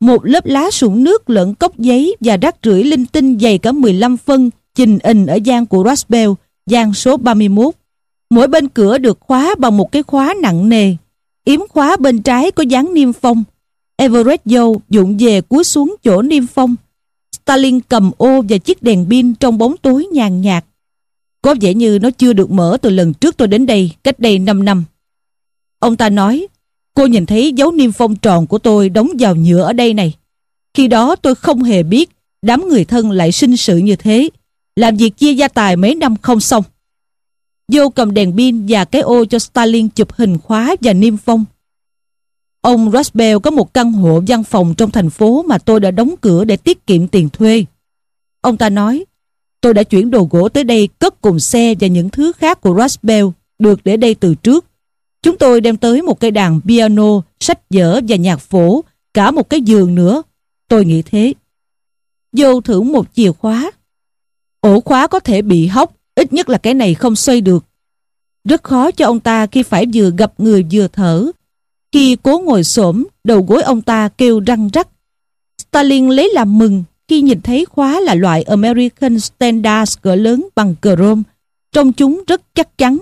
Một lớp lá sũng nước lẫn cốc giấy và rác rưởi linh tinh dày cả 15 phân trình ình ở gian của Roswell, gian số 31. Mỗi bên cửa được khóa bằng một cái khóa nặng nề. Yếm khóa bên trái có dán niêm phong. Everett Joe dụng về cúi xuống chỗ niêm phong. Stalin cầm ô và chiếc đèn pin trong bóng tối nhàn nhạt. Có vẻ như nó chưa được mở từ lần trước tôi đến đây, cách đây 5 năm. Ông ta nói, cô nhìn thấy dấu niêm phong tròn của tôi đóng vào nhựa ở đây này. Khi đó tôi không hề biết đám người thân lại sinh sự như thế. Làm việc chia gia tài mấy năm không xong. Vô cầm đèn pin và cái ô cho Stalin chụp hình khóa và niêm phong. Ông Roswell có một căn hộ văn phòng trong thành phố mà tôi đã đóng cửa để tiết kiệm tiền thuê. Ông ta nói, tôi đã chuyển đồ gỗ tới đây cất cùng xe và những thứ khác của Roswell được để đây từ trước. Chúng tôi đem tới một cây đàn piano, sách vở và nhạc phổ, cả một cái giường nữa. Tôi nghĩ thế. Vô thử một chìa khóa. Ổ khóa có thể bị hóc, ít nhất là cái này không xoay được. Rất khó cho ông ta khi phải vừa gặp người vừa thở. Khi cố ngồi xổm, đầu gối ông ta kêu răng rắc. Stalin lấy làm mừng khi nhìn thấy khóa là loại American Standard cỡ lớn bằng chrome. Trong chúng rất chắc chắn.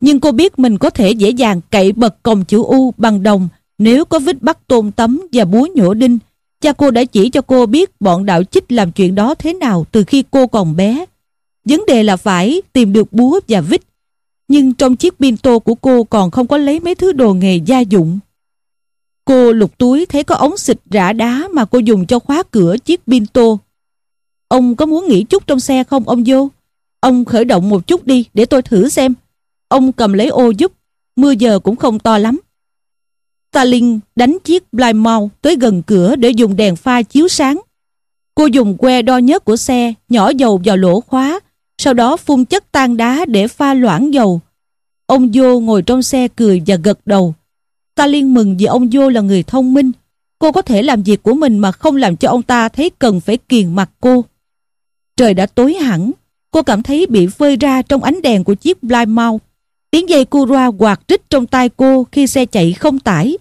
Nhưng cô biết mình có thể dễ dàng cậy bật còng chữ U bằng đồng nếu có vít bắt tôn tấm và búa nhổ đinh. Cha cô đã chỉ cho cô biết bọn đạo chích làm chuyện đó thế nào từ khi cô còn bé. Vấn đề là phải tìm được búa và vít. Nhưng trong chiếc pinto của cô còn không có lấy mấy thứ đồ nghề gia dụng. Cô lục túi thấy có ống xịt rã đá mà cô dùng cho khóa cửa chiếc pinto. Ông có muốn nghỉ chút trong xe không ông vô? Ông khởi động một chút đi để tôi thử xem. Ông cầm lấy ô giúp, mưa giờ cũng không to lắm. Stalin đánh chiếc Plymouth tới gần cửa để dùng đèn pha chiếu sáng. Cô dùng que đo nhớt của xe nhỏ dầu vào lỗ khóa, sau đó phun chất tan đá để pha loãng dầu. Ông vô ngồi trong xe cười và gật đầu. Stalin mừng vì ông vô là người thông minh. Cô có thể làm việc của mình mà không làm cho ông ta thấy cần phải kiền mặt cô. Trời đã tối hẳn, cô cảm thấy bị phơi ra trong ánh đèn của chiếc Plymouth. Tiếng dây Cura quạt rít trong tay cô khi xe chạy không tải.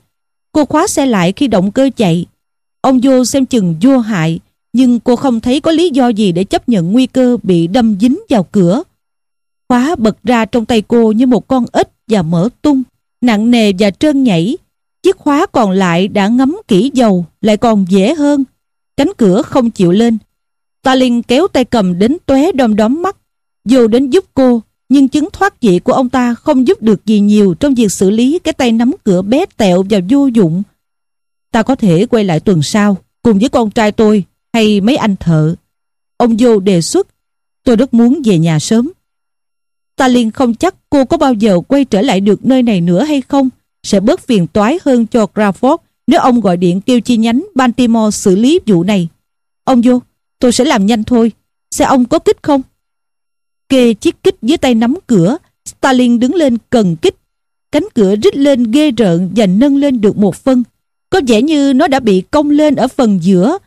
Cô khóa xe lại khi động cơ chạy. Ông vô xem chừng vô hại, nhưng cô không thấy có lý do gì để chấp nhận nguy cơ bị đâm dính vào cửa. Khóa bật ra trong tay cô như một con ếch và mở tung, nặng nề và trơn nhảy. Chiếc khóa còn lại đã ngấm kỹ dầu, lại còn dễ hơn. Cánh cửa không chịu lên. Stalin kéo tay cầm đến tóe đom đóm mắt, vô đến giúp cô, nhưng chứng thoát dị của ông ta không giúp được gì nhiều trong việc xử lý cái tay nắm cửa bé tẹo và vô dụng. Ta có thể quay lại tuần sau cùng với con trai tôi hay mấy anh thợ. Ông vô đề xuất, tôi rất muốn về nhà sớm. Ta liền không chắc cô có bao giờ quay trở lại được nơi này nữa hay không, sẽ bớt phiền toái hơn cho Crawford nếu ông gọi điện kêu chi nhánh Baltimore xử lý vụ này. Ông vô, tôi sẽ làm nhanh thôi. Xe ông có kích không? Kê chiếc kích dưới tay nắm cửa, Stalin đứng lên cần kích. Cánh cửa rít lên ghê rợn và nâng lên được một phân. Có vẻ như nó đã bị cong lên ở phần giữa.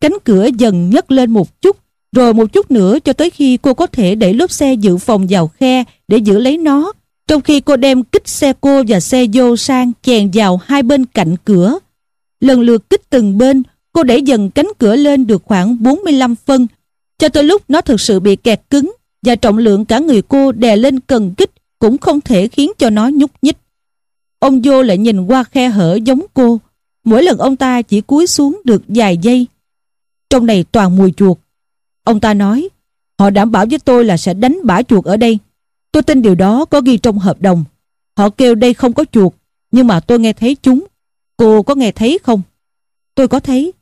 Cánh cửa dần nhấc lên một chút, rồi một chút nữa cho tới khi cô có thể đẩy lốp xe dự phòng vào khe để giữ lấy nó. Trong khi cô đem kích xe cô và xe vô sang chèn vào hai bên cạnh cửa. Lần lượt kích từng bên, cô đẩy dần cánh cửa lên được khoảng 45 phân, cho tới lúc nó thực sự bị kẹt cứng và trọng lượng cả người cô đè lên cần kích cũng không thể khiến cho nó nhúc nhích. Ông vô lại nhìn qua khe hở giống cô, mỗi lần ông ta chỉ cúi xuống được vài giây. Trong này toàn mùi chuột. Ông ta nói, họ đảm bảo với tôi là sẽ đánh bả chuột ở đây. Tôi tin điều đó có ghi trong hợp đồng. Họ kêu đây không có chuột, nhưng mà tôi nghe thấy chúng. Cô có nghe thấy không? Tôi có thấy.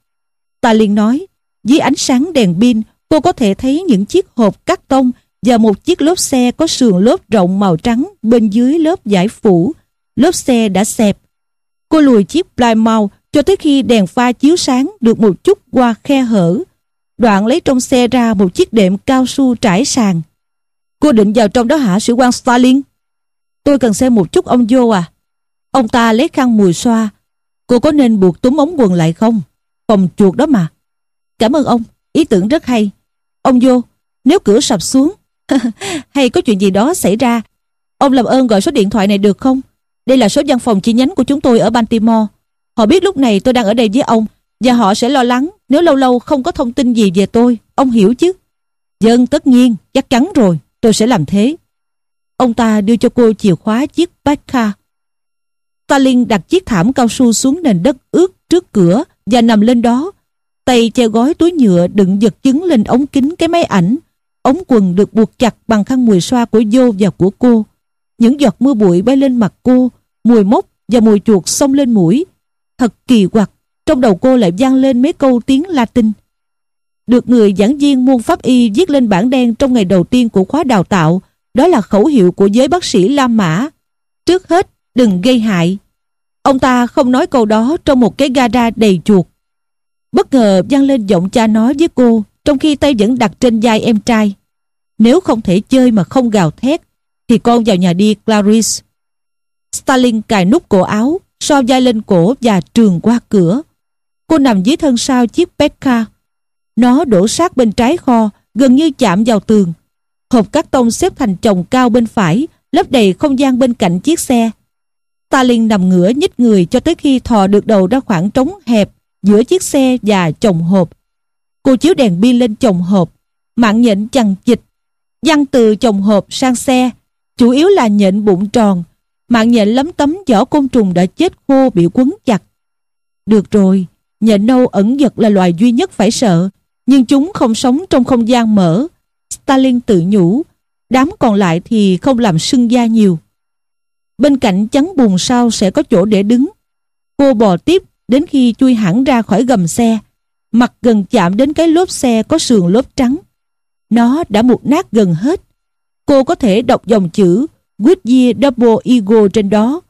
Ta liền nói, dưới ánh sáng đèn pin, cô có thể thấy những chiếc hộp cắt tông và một chiếc lốp xe có sườn lốp rộng màu trắng bên dưới lớp giải phủ. Lốp xe đã xẹp. Cô lùi chiếc Plymouth cho tới khi đèn pha chiếu sáng được một chút qua khe hở. Đoạn lấy trong xe ra một chiếc đệm cao su trải sàn. Cô định vào trong đó hả sĩ quan Stalin? Tôi cần xem một chút ông vô à? Ông ta lấy khăn mùi xoa. Cô có nên buộc túm ống quần lại không? Phòng chuột đó mà. Cảm ơn ông, ý tưởng rất hay. Ông vô, nếu cửa sập xuống hay có chuyện gì đó xảy ra? Ông làm ơn gọi số điện thoại này được không? Đây là số văn phòng chi nhánh của chúng tôi ở Baltimore. Họ biết lúc này tôi đang ở đây với ông, Và họ sẽ lo lắng Nếu lâu lâu không có thông tin gì về tôi. Ông hiểu chứ? Dân tất nhiên, chắc chắn rồi, Tôi sẽ làm thế. Ông ta đưa cho cô chìa khóa chiếc Bacca Stalin đặt chiếc thảm cao su xuống nền đất ướt trước cửa và nằm lên đó. Tay che gói túi nhựa đựng vật chứng lên ống kính cái máy ảnh. Ống quần được buộc chặt bằng khăn mùi xoa của vô và của cô. Những giọt mưa bụi bay lên mặt cô, mùi mốc và mùi chuột xông lên mũi. Thật kỳ quặc, trong đầu cô lại vang lên mấy câu tiếng Latin. Được người giảng viên môn pháp y viết lên bảng đen trong ngày đầu tiên của khóa đào tạo, Đó là khẩu hiệu của giới bác sĩ La Mã. Trước hết, đừng gây hại. Ông ta không nói câu đó trong một cái gara đầy chuột. Bất ngờ vang lên giọng cha nói với cô trong khi tay vẫn đặt trên vai em trai. Nếu không thể chơi mà không gào thét thì con vào nhà đi Clarice. Stalin cài nút cổ áo, so vai lên cổ và trường qua cửa. Cô nằm dưới thân sau chiếc Pekka. Nó đổ sát bên trái kho, gần như chạm vào tường. Hộp cắt tông xếp thành chồng cao bên phải, lấp đầy không gian bên cạnh chiếc xe. Stalin nằm ngửa nhích người cho tới khi thò được đầu ra khoảng trống hẹp giữa chiếc xe và chồng hộp. Cô chiếu đèn pin lên chồng hộp, mạng nhện chằng chịch, văng từ chồng hộp sang xe, chủ yếu là nhện bụng tròn, mạng nhện lấm tấm vỏ côn trùng đã chết khô bị quấn chặt. Được rồi, nhện nâu ẩn giật là loài duy nhất phải sợ, nhưng chúng không sống trong không gian mở. Stalin tự nhủ, đám còn lại thì không làm sưng da nhiều. Bên cạnh chắn bùn sau sẽ có chỗ để đứng. Cô bò tiếp đến khi chui hẳn ra khỏi gầm xe, mặt gần chạm đến cái lốp xe có sườn lốp trắng. Nó đã mục nát gần hết. Cô có thể đọc dòng chữ Goodyear Double Eagle trên đó.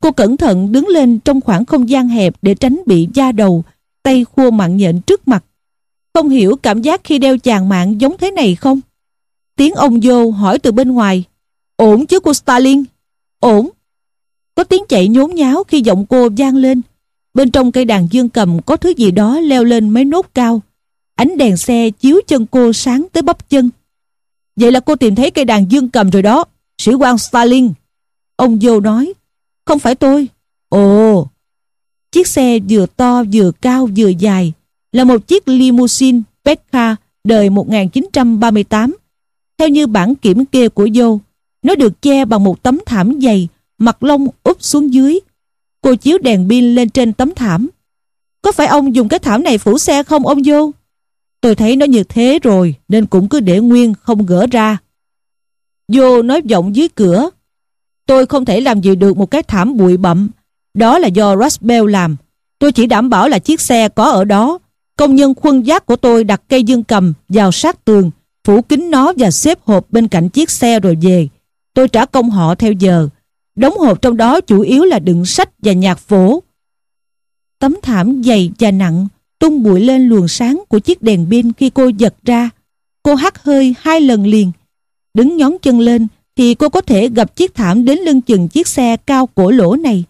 Cô cẩn thận đứng lên trong khoảng không gian hẹp để tránh bị da đầu, tay khua mạng nhện trước mặt. Không hiểu cảm giác khi đeo chàng mạng giống thế này không? Tiếng ông vô hỏi từ bên ngoài. Ổn chứ cô Stalin? Ổn. Có tiếng chạy nhốn nháo khi giọng cô vang lên. Bên trong cây đàn dương cầm có thứ gì đó leo lên mấy nốt cao. Ánh đèn xe chiếu chân cô sáng tới bắp chân. Vậy là cô tìm thấy cây đàn dương cầm rồi đó. Sĩ quan Stalin. Ông vô nói. Không phải tôi. Ồ. Chiếc xe vừa to vừa cao vừa dài là một chiếc limousine Pekka đời 1938. Theo như bản kiểm kê của vô nó được che bằng một tấm thảm dày, mặt lông úp xuống dưới. Cô chiếu đèn pin lên trên tấm thảm. Có phải ông dùng cái thảm này phủ xe không ông vô? Tôi thấy nó như thế rồi, nên cũng cứ để nguyên, không gỡ ra. Vô nói giọng dưới cửa. Tôi không thể làm gì được một cái thảm bụi bặm. Đó là do Rasbel làm. Tôi chỉ đảm bảo là chiếc xe có ở đó. Công nhân khuân giác của tôi đặt cây dương cầm vào sát tường, phủ kín nó và xếp hộp bên cạnh chiếc xe rồi về. Tôi trả công họ theo giờ. Đống hộp trong đó chủ yếu là đựng sách và nhạc phổ. Tấm thảm dày và nặng tung bụi lên luồng sáng của chiếc đèn pin khi cô giật ra. Cô hắt hơi hai lần liền. Đứng nhón chân lên thì cô có thể gặp chiếc thảm đến lưng chừng chiếc xe cao cổ lỗ này.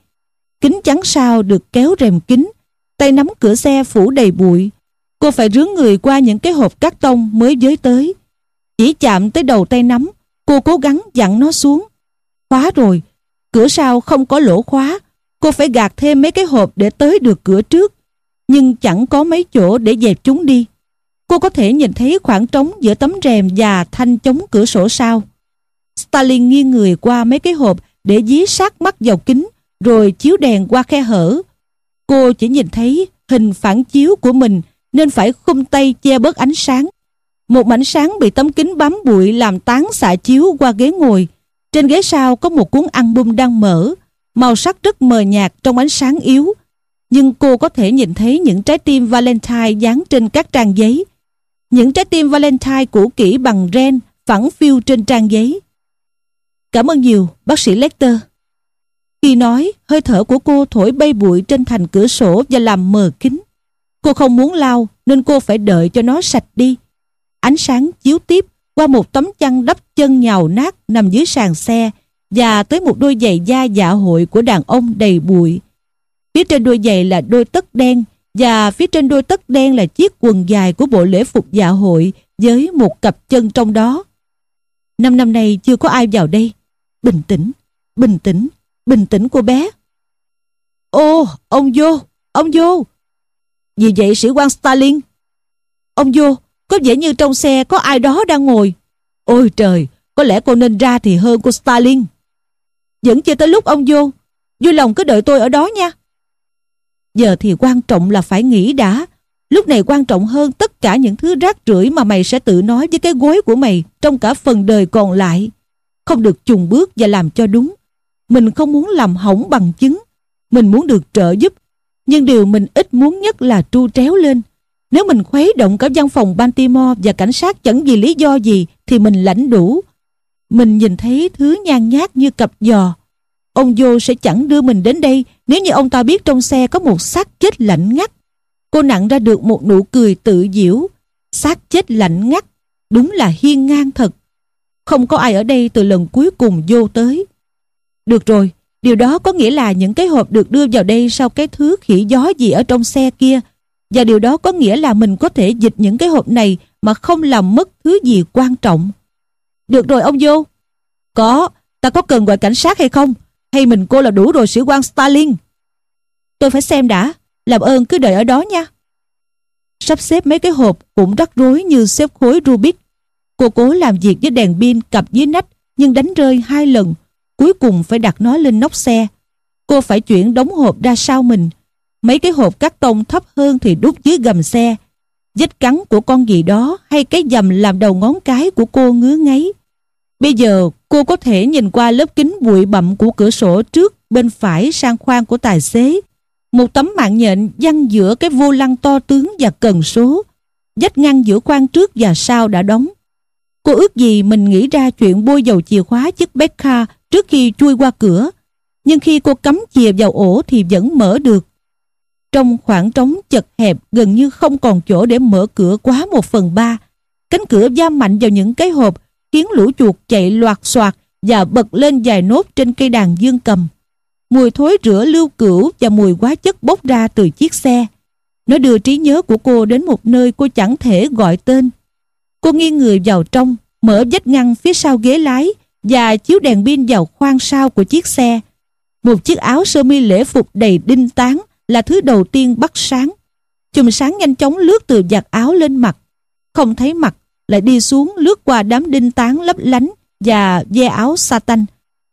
Kính chắn sao được kéo rèm kính, tay nắm cửa xe phủ đầy bụi. Cô phải rướn người qua những cái hộp cắt tông mới giới tới. Chỉ chạm tới đầu tay nắm, cô cố gắng dặn nó xuống. Khóa rồi, cửa sau không có lỗ khóa, cô phải gạt thêm mấy cái hộp để tới được cửa trước. Nhưng chẳng có mấy chỗ để dẹp chúng đi. Cô có thể nhìn thấy khoảng trống giữa tấm rèm và thanh chống cửa sổ sau. Stalin nghiêng người qua mấy cái hộp để dí sát mắt vào kính rồi chiếu đèn qua khe hở. Cô chỉ nhìn thấy hình phản chiếu của mình nên phải khum tay che bớt ánh sáng. Một mảnh sáng bị tấm kính bám bụi làm tán xạ chiếu qua ghế ngồi. Trên ghế sau có một cuốn album đang mở, màu sắc rất mờ nhạt trong ánh sáng yếu. Nhưng cô có thể nhìn thấy những trái tim Valentine dán trên các trang giấy. Những trái tim Valentine cũ kỹ bằng ren phẳng phiu trên trang giấy. Cảm ơn nhiều, bác sĩ Lecter. Khi nói, hơi thở của cô thổi bay bụi trên thành cửa sổ và làm mờ kính. Cô không muốn lau nên cô phải đợi cho nó sạch đi. Ánh sáng chiếu tiếp qua một tấm chăn đắp chân nhào nát nằm dưới sàn xe và tới một đôi giày da dạ hội của đàn ông đầy bụi. Phía trên đôi giày là đôi tất đen và phía trên đôi tất đen là chiếc quần dài của bộ lễ phục dạ hội với một cặp chân trong đó. Năm năm nay chưa có ai vào đây. Bình tĩnh, bình tĩnh, bình tĩnh cô bé. Ô, ông vô, ông vô. Vì vậy sĩ quan Stalin. Ông vô, có vẻ như trong xe có ai đó đang ngồi. Ôi trời, có lẽ cô nên ra thì hơn cô Stalin. Vẫn chưa tới lúc ông vô. Vui lòng cứ đợi tôi ở đó nha. Giờ thì quan trọng là phải nghĩ đã. Lúc này quan trọng hơn tất cả những thứ rác rưởi mà mày sẽ tự nói với cái gối của mày trong cả phần đời còn lại. Không được chùng bước và làm cho đúng. Mình không muốn làm hỏng bằng chứng. Mình muốn được trợ giúp. Nhưng điều mình ít muốn nhất là tru tréo lên. Nếu mình khuấy động cả văn phòng Baltimore và cảnh sát chẳng vì lý do gì thì mình lãnh đủ. mình nhìn thấy thứ nhan nhát như cặp giò. Ông vô sẽ chẳng đưa mình đến đây nếu như ông ta biết trong xe có một xác chết lạnh ngắt. Cô nặng ra được một nụ cười tự diễu. Xác chết lạnh ngắt, đúng là hiên ngang thật. Không có ai ở đây từ lần cuối cùng vô tới. Được rồi, điều đó có nghĩa là những cái hộp được đưa vào đây sau cái thứ khỉ gió gì ở trong xe kia. Và điều đó có nghĩa là mình có thể dịch những cái hộp này mà không làm mất thứ gì quan trọng. Được rồi ông vô. Có, ta có cần gọi cảnh sát hay không? Hay mình cô là đủ rồi sĩ quan Stalin? Tôi phải xem đã, làm ơn cứ đợi ở đó nha. Sắp xếp mấy cái hộp cũng rắc rối như xếp khối Rubik. Cô cố làm việc với đèn pin cặp dưới nách nhưng đánh rơi hai lần. Cuối cùng phải đặt nó lên nóc xe. Cô phải chuyển đống hộp ra sau mình. Mấy cái hộp cắt tông thấp hơn thì đút dưới gầm xe. Vết cắn của con gì đó hay cái dầm làm đầu ngón cái của cô ngứa ngáy. Bây giờ cô có thể nhìn qua lớp kính bụi bặm của cửa sổ trước bên phải sang khoang của tài xế. Một tấm mạng nhện văng giữa cái vô lăng to tướng và cần số. Dách ngăn giữa khoang trước và sau đã đóng. Cô ước gì mình nghĩ ra chuyện bôi dầu chìa khóa chiếc Becca trước khi chui qua cửa. Nhưng khi cô cắm chìa vào ổ thì vẫn mở được. Trong khoảng trống chật hẹp gần như không còn chỗ để mở cửa quá một phần ba. Cánh cửa giam mạnh vào những cái hộp khiến lũ chuột chạy loạt xoạt và bật lên vài nốt trên cây đàn dương cầm. Mùi thối rửa lưu cửu và mùi hóa chất bốc ra từ chiếc xe. Nó đưa trí nhớ của cô đến một nơi cô chẳng thể gọi tên. Cô nghiêng người vào trong, mở vách ngăn phía sau ghế lái và chiếu đèn pin vào khoang sau của chiếc xe. Một chiếc áo sơ mi lễ phục đầy đinh tán là thứ đầu tiên bắt sáng. Chùm sáng nhanh chóng lướt từ giặt áo lên mặt. Không thấy mặt, lại đi xuống lướt qua đám đinh tán lấp lánh và ve áo satan.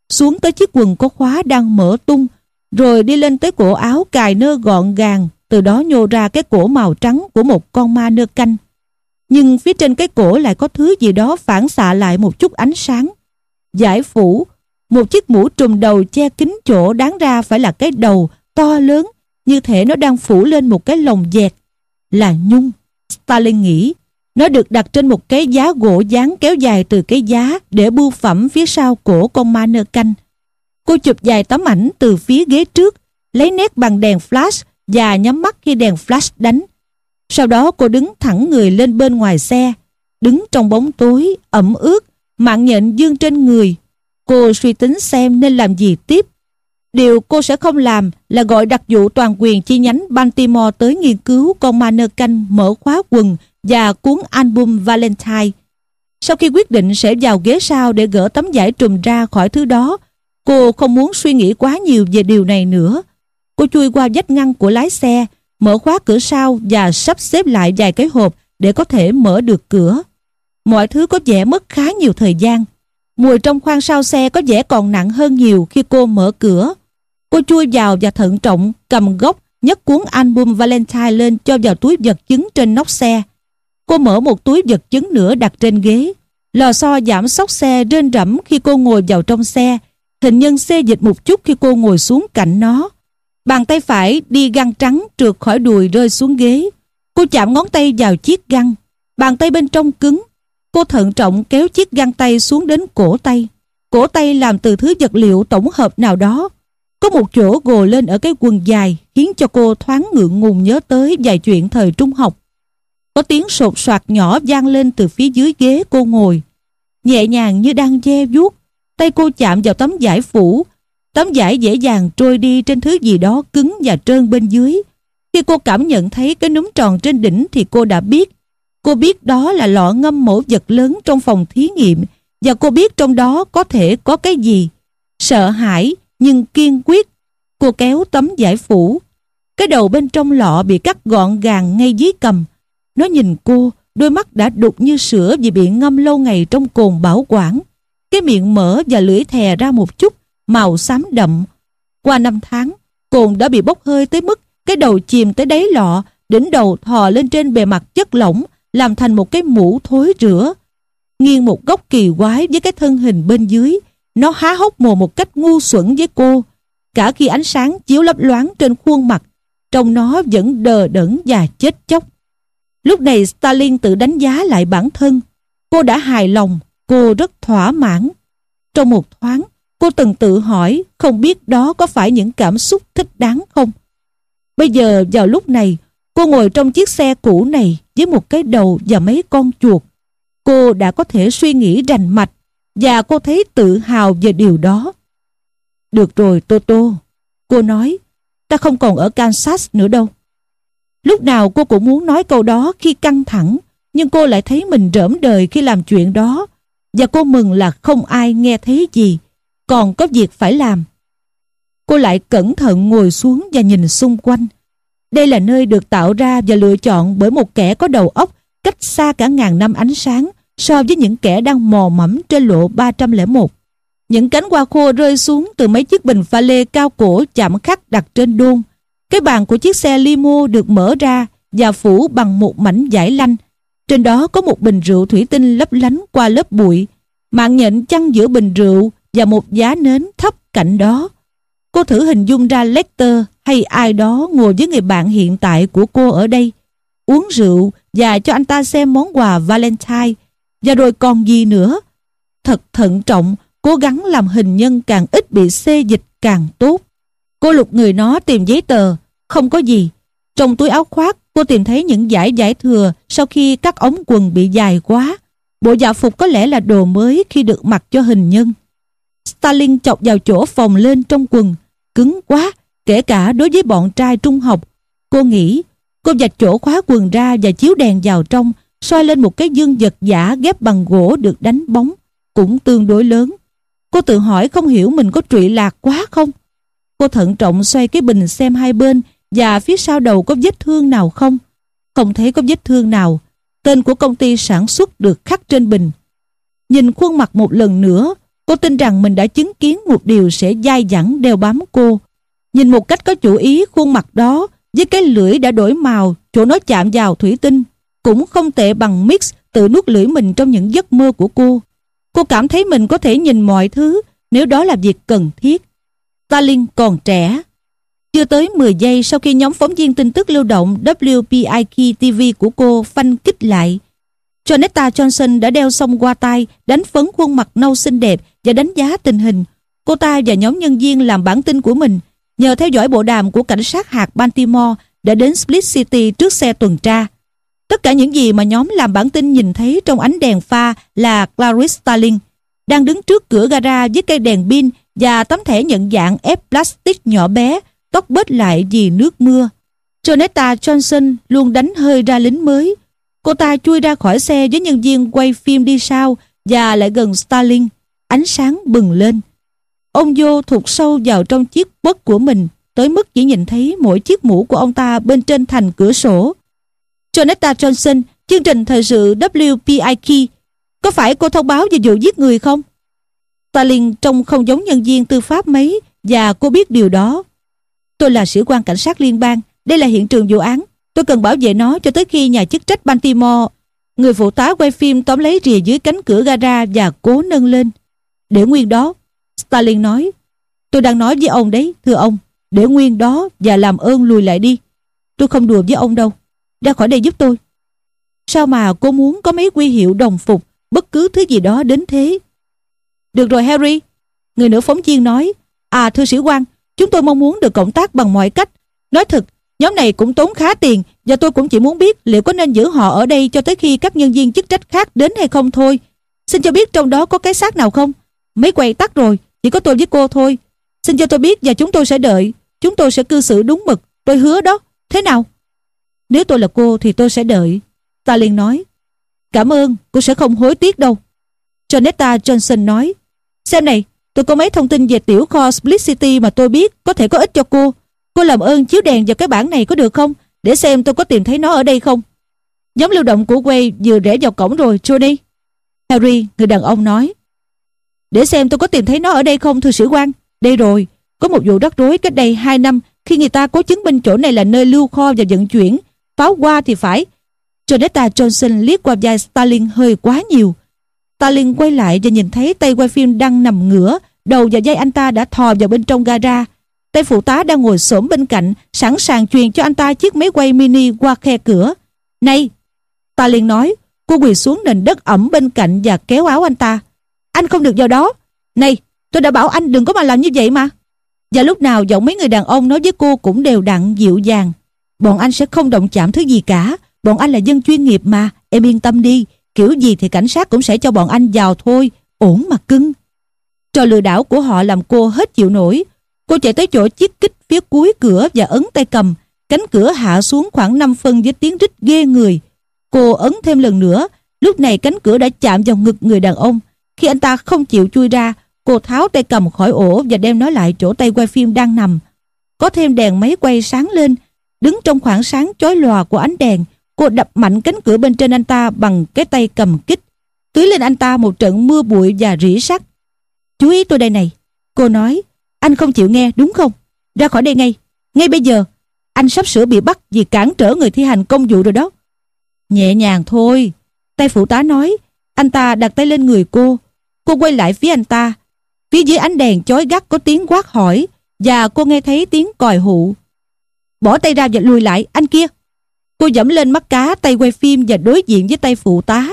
Xuống tới chiếc quần có khóa đang mở tung, rồi đi lên tới cổ áo cài nơ gọn gàng, từ đó nhô ra cái cổ màu trắng của một con ma nơ canh. Nhưng phía trên cái cổ lại có thứ gì đó phản xạ lại một chút ánh sáng. Giải phủ, một chiếc mũ trùm đầu che kín chỗ đáng ra phải là cái đầu to lớn như thể nó đang phủ lên một cái lồng dẹt. Là nhung. Stalin nghĩ, nó được đặt trên một cái giá gỗ dán kéo dài từ cái giá để bưu phẩm phía sau cổ con ma nơ canh. Cô chụp dài tấm ảnh từ phía ghế trước, lấy nét bằng đèn flash và nhắm mắt khi đèn flash đánh. Sau đó cô đứng thẳng người lên bên ngoài xe, đứng trong bóng tối, ẩm ướt, mạng nhện dương trên người. Cô suy tính xem nên làm gì tiếp Điều cô sẽ không làm là gọi đặc vụ toàn quyền chi nhánh Baltimore tới nghiên cứu con ma nơ canh mở khóa quần và cuốn album Valentine. Sau khi quyết định sẽ vào ghế sau để gỡ tấm giải trùm ra khỏi thứ đó, cô không muốn suy nghĩ quá nhiều về điều này nữa. Cô chui qua vách ngăn của lái xe, mở khóa cửa sau và sắp xếp lại vài cái hộp để có thể mở được cửa. Mọi thứ có vẻ mất khá nhiều thời gian. Mùi trong khoang sau xe có vẻ còn nặng hơn nhiều khi cô mở cửa. Cô chui vào và thận trọng, cầm gốc, nhấc cuốn album Valentine lên cho vào túi vật chứng trên nóc xe. Cô mở một túi vật chứng nữa đặt trên ghế. Lò xo giảm sóc xe rên rẫm khi cô ngồi vào trong xe. Hình nhân xê dịch một chút khi cô ngồi xuống cạnh nó. Bàn tay phải đi găng trắng trượt khỏi đùi rơi xuống ghế. Cô chạm ngón tay vào chiếc găng. Bàn tay bên trong cứng. Cô thận trọng kéo chiếc găng tay xuống đến cổ tay. Cổ tay làm từ thứ vật liệu tổng hợp nào đó có một chỗ gồ lên ở cái quần dài khiến cho cô thoáng ngượng ngùng nhớ tới vài chuyện thời trung học. Có tiếng sột soạt nhỏ vang lên từ phía dưới ghế cô ngồi. Nhẹ nhàng như đang che vuốt, tay cô chạm vào tấm vải phủ. Tấm vải dễ dàng trôi đi trên thứ gì đó cứng và trơn bên dưới. Khi cô cảm nhận thấy cái núm tròn trên đỉnh thì cô đã biết. Cô biết đó là lọ ngâm mẫu vật lớn trong phòng thí nghiệm và cô biết trong đó có thể có cái gì. Sợ hãi, nhưng kiên quyết. Cô kéo tấm giải phủ. Cái đầu bên trong lọ bị cắt gọn gàng ngay dưới cầm. Nó nhìn cô, đôi mắt đã đục như sữa vì bị ngâm lâu ngày trong cồn bảo quản. Cái miệng mở và lưỡi thè ra một chút, màu xám đậm. Qua năm tháng, cồn đã bị bốc hơi tới mức cái đầu chìm tới đáy lọ, đỉnh đầu thò lên trên bề mặt chất lỏng, làm thành một cái mũ thối rữa. Nghiêng một góc kỳ quái với cái thân hình bên dưới, nó há hốc mồm một cách ngu xuẩn với cô. Cả khi ánh sáng chiếu lấp loáng trên khuôn mặt, trong nó vẫn đờ đẫn và chết chóc. Lúc này Stalin tự đánh giá lại bản thân. Cô đã hài lòng, cô rất thỏa mãn. Trong một thoáng, cô từng tự hỏi không biết đó có phải những cảm xúc thích đáng không. Bây giờ vào lúc này, cô ngồi trong chiếc xe cũ này với một cái đầu và mấy con chuột. Cô đã có thể suy nghĩ rành mạch và cô thấy tự hào về điều đó. Được rồi Toto, cô nói, ta không còn ở Kansas nữa đâu. Lúc nào cô cũng muốn nói câu đó khi căng thẳng, nhưng cô lại thấy mình rỡm đời khi làm chuyện đó, và cô mừng là không ai nghe thấy gì, còn có việc phải làm. Cô lại cẩn thận ngồi xuống và nhìn xung quanh. Đây là nơi được tạo ra và lựa chọn bởi một kẻ có đầu óc cách xa cả ngàn năm ánh sáng so với những kẻ đang mò mẫm trên lộ 301. Những cánh hoa khô rơi xuống từ mấy chiếc bình pha lê cao cổ chạm khắc đặt trên đôn. Cái bàn của chiếc xe limo được mở ra và phủ bằng một mảnh vải lanh. Trên đó có một bình rượu thủy tinh lấp lánh qua lớp bụi. Mạng nhện chăn giữa bình rượu và một giá nến thấp cạnh đó. Cô thử hình dung ra Lecter hay ai đó ngồi với người bạn hiện tại của cô ở đây. Uống rượu và cho anh ta xem món quà Valentine. Và rồi còn gì nữa? Thật thận trọng cố gắng làm hình nhân càng ít bị xê dịch càng tốt. Cô lục người nó tìm giấy tờ, không có gì. Trong túi áo khoác, cô tìm thấy những giải giải thừa sau khi các ống quần bị dài quá. Bộ dạ phục có lẽ là đồ mới khi được mặc cho hình nhân. Stalin chọc vào chỗ phòng lên trong quần, cứng quá, kể cả đối với bọn trai trung học. Cô nghĩ, cô dạch chỗ khóa quần ra và chiếu đèn vào trong, soi lên một cái dương vật giả ghép bằng gỗ được đánh bóng, cũng tương đối lớn. Cô tự hỏi không hiểu mình có trụy lạc quá không? Cô thận trọng xoay cái bình xem hai bên và phía sau đầu có vết thương nào không? Không thấy có vết thương nào. Tên của công ty sản xuất được khắc trên bình. Nhìn khuôn mặt một lần nữa, cô tin rằng mình đã chứng kiến một điều sẽ dai dẳng đeo bám cô. Nhìn một cách có chủ ý khuôn mặt đó với cái lưỡi đã đổi màu chỗ nó chạm vào thủy tinh cũng không tệ bằng Mix tự nuốt lưỡi mình trong những giấc mơ của cô. Cô cảm thấy mình có thể nhìn mọi thứ nếu đó là việc cần thiết. Stalin còn trẻ. Chưa tới 10 giây sau khi nhóm phóng viên tin tức lưu động WPIK TV của cô phanh kích lại. Jonetta Johnson đã đeo xong qua tay, đánh phấn khuôn mặt nâu xinh đẹp và đánh giá tình hình. Cô ta và nhóm nhân viên làm bản tin của mình nhờ theo dõi bộ đàm của cảnh sát hạt Baltimore đã đến Split City trước xe tuần tra. Tất cả những gì mà nhóm làm bản tin nhìn thấy trong ánh đèn pha là Clarice Starling đang đứng trước cửa gara với cây đèn pin và tấm thẻ nhận dạng ép plastic nhỏ bé, tóc bết lại vì nước mưa. Jonetta Johnson luôn đánh hơi ra lính mới. Cô ta chui ra khỏi xe với nhân viên quay phim đi sau và lại gần Starling. Ánh sáng bừng lên. Ông vô thụt sâu vào trong chiếc bớt của mình tới mức chỉ nhìn thấy mỗi chiếc mũ của ông ta bên trên thành cửa sổ. Jonetta Johnson, chương trình thời sự WPIK. Có phải cô thông báo về vụ giết người không? Stalin trông không giống nhân viên tư pháp mấy và cô biết điều đó. Tôi là sĩ quan cảnh sát liên bang. Đây là hiện trường vụ án. Tôi cần bảo vệ nó cho tới khi nhà chức trách Baltimore người phụ tá quay phim tóm lấy rìa dưới cánh cửa gara và cố nâng lên. Để nguyên đó, Stalin nói. Tôi đang nói với ông đấy, thưa ông. Để nguyên đó và làm ơn lùi lại đi. Tôi không đùa với ông đâu ra khỏi đây giúp tôi. Sao mà cô muốn có mấy quy hiệu đồng phục, bất cứ thứ gì đó đến thế? Được rồi Harry, người nữ phóng viên nói, à thưa sĩ quan, chúng tôi mong muốn được cộng tác bằng mọi cách. Nói thật, nhóm này cũng tốn khá tiền và tôi cũng chỉ muốn biết liệu có nên giữ họ ở đây cho tới khi các nhân viên chức trách khác đến hay không thôi. Xin cho biết trong đó có cái xác nào không? Mấy quầy tắt rồi, chỉ có tôi với cô thôi. Xin cho tôi biết và chúng tôi sẽ đợi. Chúng tôi sẽ cư xử đúng mực, tôi hứa đó. Thế nào? Nếu tôi là cô thì tôi sẽ đợi. Ta liền nói. Cảm ơn, cô sẽ không hối tiếc đâu. Jonetta Johnson nói. Xem này, tôi có mấy thông tin về tiểu kho Split City mà tôi biết có thể có ích cho cô. Cô làm ơn chiếu đèn vào cái bảng này có được không? Để xem tôi có tìm thấy nó ở đây không? Nhóm lưu động của Way vừa rẽ vào cổng rồi, Johnny. Harry, người đàn ông nói. Để xem tôi có tìm thấy nó ở đây không, thưa sĩ quan. Đây rồi, có một vụ rắc rối cách đây 2 năm khi người ta có chứng minh chỗ này là nơi lưu kho và vận chuyển pháo qua thì phải. Jonetta Johnson liếc qua vai Stalin hơi quá nhiều. Stalin quay lại và nhìn thấy tay quay phim đang nằm ngửa, đầu và dây anh ta đã thò vào bên trong gara. Tay phụ tá đang ngồi xổm bên cạnh, sẵn sàng truyền cho anh ta chiếc máy quay mini qua khe cửa. Này! Stalin nói, cô quỳ xuống nền đất ẩm bên cạnh và kéo áo anh ta. Anh không được vào đó. Này, tôi đã bảo anh đừng có mà làm như vậy mà. Và lúc nào giọng mấy người đàn ông nói với cô cũng đều đặn dịu dàng. Bọn anh sẽ không động chạm thứ gì cả. Bọn anh là dân chuyên nghiệp mà, em yên tâm đi. Kiểu gì thì cảnh sát cũng sẽ cho bọn anh vào thôi. Ổn mà cưng. Trò lừa đảo của họ làm cô hết chịu nổi. Cô chạy tới chỗ chiếc kích phía cuối cửa và ấn tay cầm. Cánh cửa hạ xuống khoảng 5 phân với tiếng rít ghê người. Cô ấn thêm lần nữa. Lúc này cánh cửa đã chạm vào ngực người đàn ông. Khi anh ta không chịu chui ra, cô tháo tay cầm khỏi ổ và đem nó lại chỗ tay quay phim đang nằm. Có thêm đèn máy quay sáng lên. Đứng trong khoảng sáng chói lòa của ánh đèn, cô đập mạnh cánh cửa bên trên anh ta bằng cái tay cầm kích. Tưới lên anh ta một trận mưa bụi và rỉ sắt. Chú ý tôi đây này. Cô nói, anh không chịu nghe đúng không? Ra khỏi đây ngay, ngay bây giờ. Anh sắp sửa bị bắt vì cản trở người thi hành công vụ rồi đó. Nhẹ nhàng thôi. Tay phụ tá nói, anh ta đặt tay lên người cô. Cô quay lại phía anh ta. Phía dưới ánh đèn chói gắt có tiếng quát hỏi và cô nghe thấy tiếng còi hụ. Bỏ tay ra và lùi lại, anh kia. Cô dẫm lên mắt cá tay quay phim và đối diện với tay phụ tá.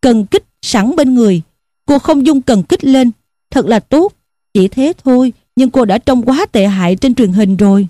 Cần kích sẵn bên người. Cô không dung cần kích lên. Thật là tốt. Chỉ thế thôi, nhưng cô đã trông quá tệ hại trên truyền hình rồi.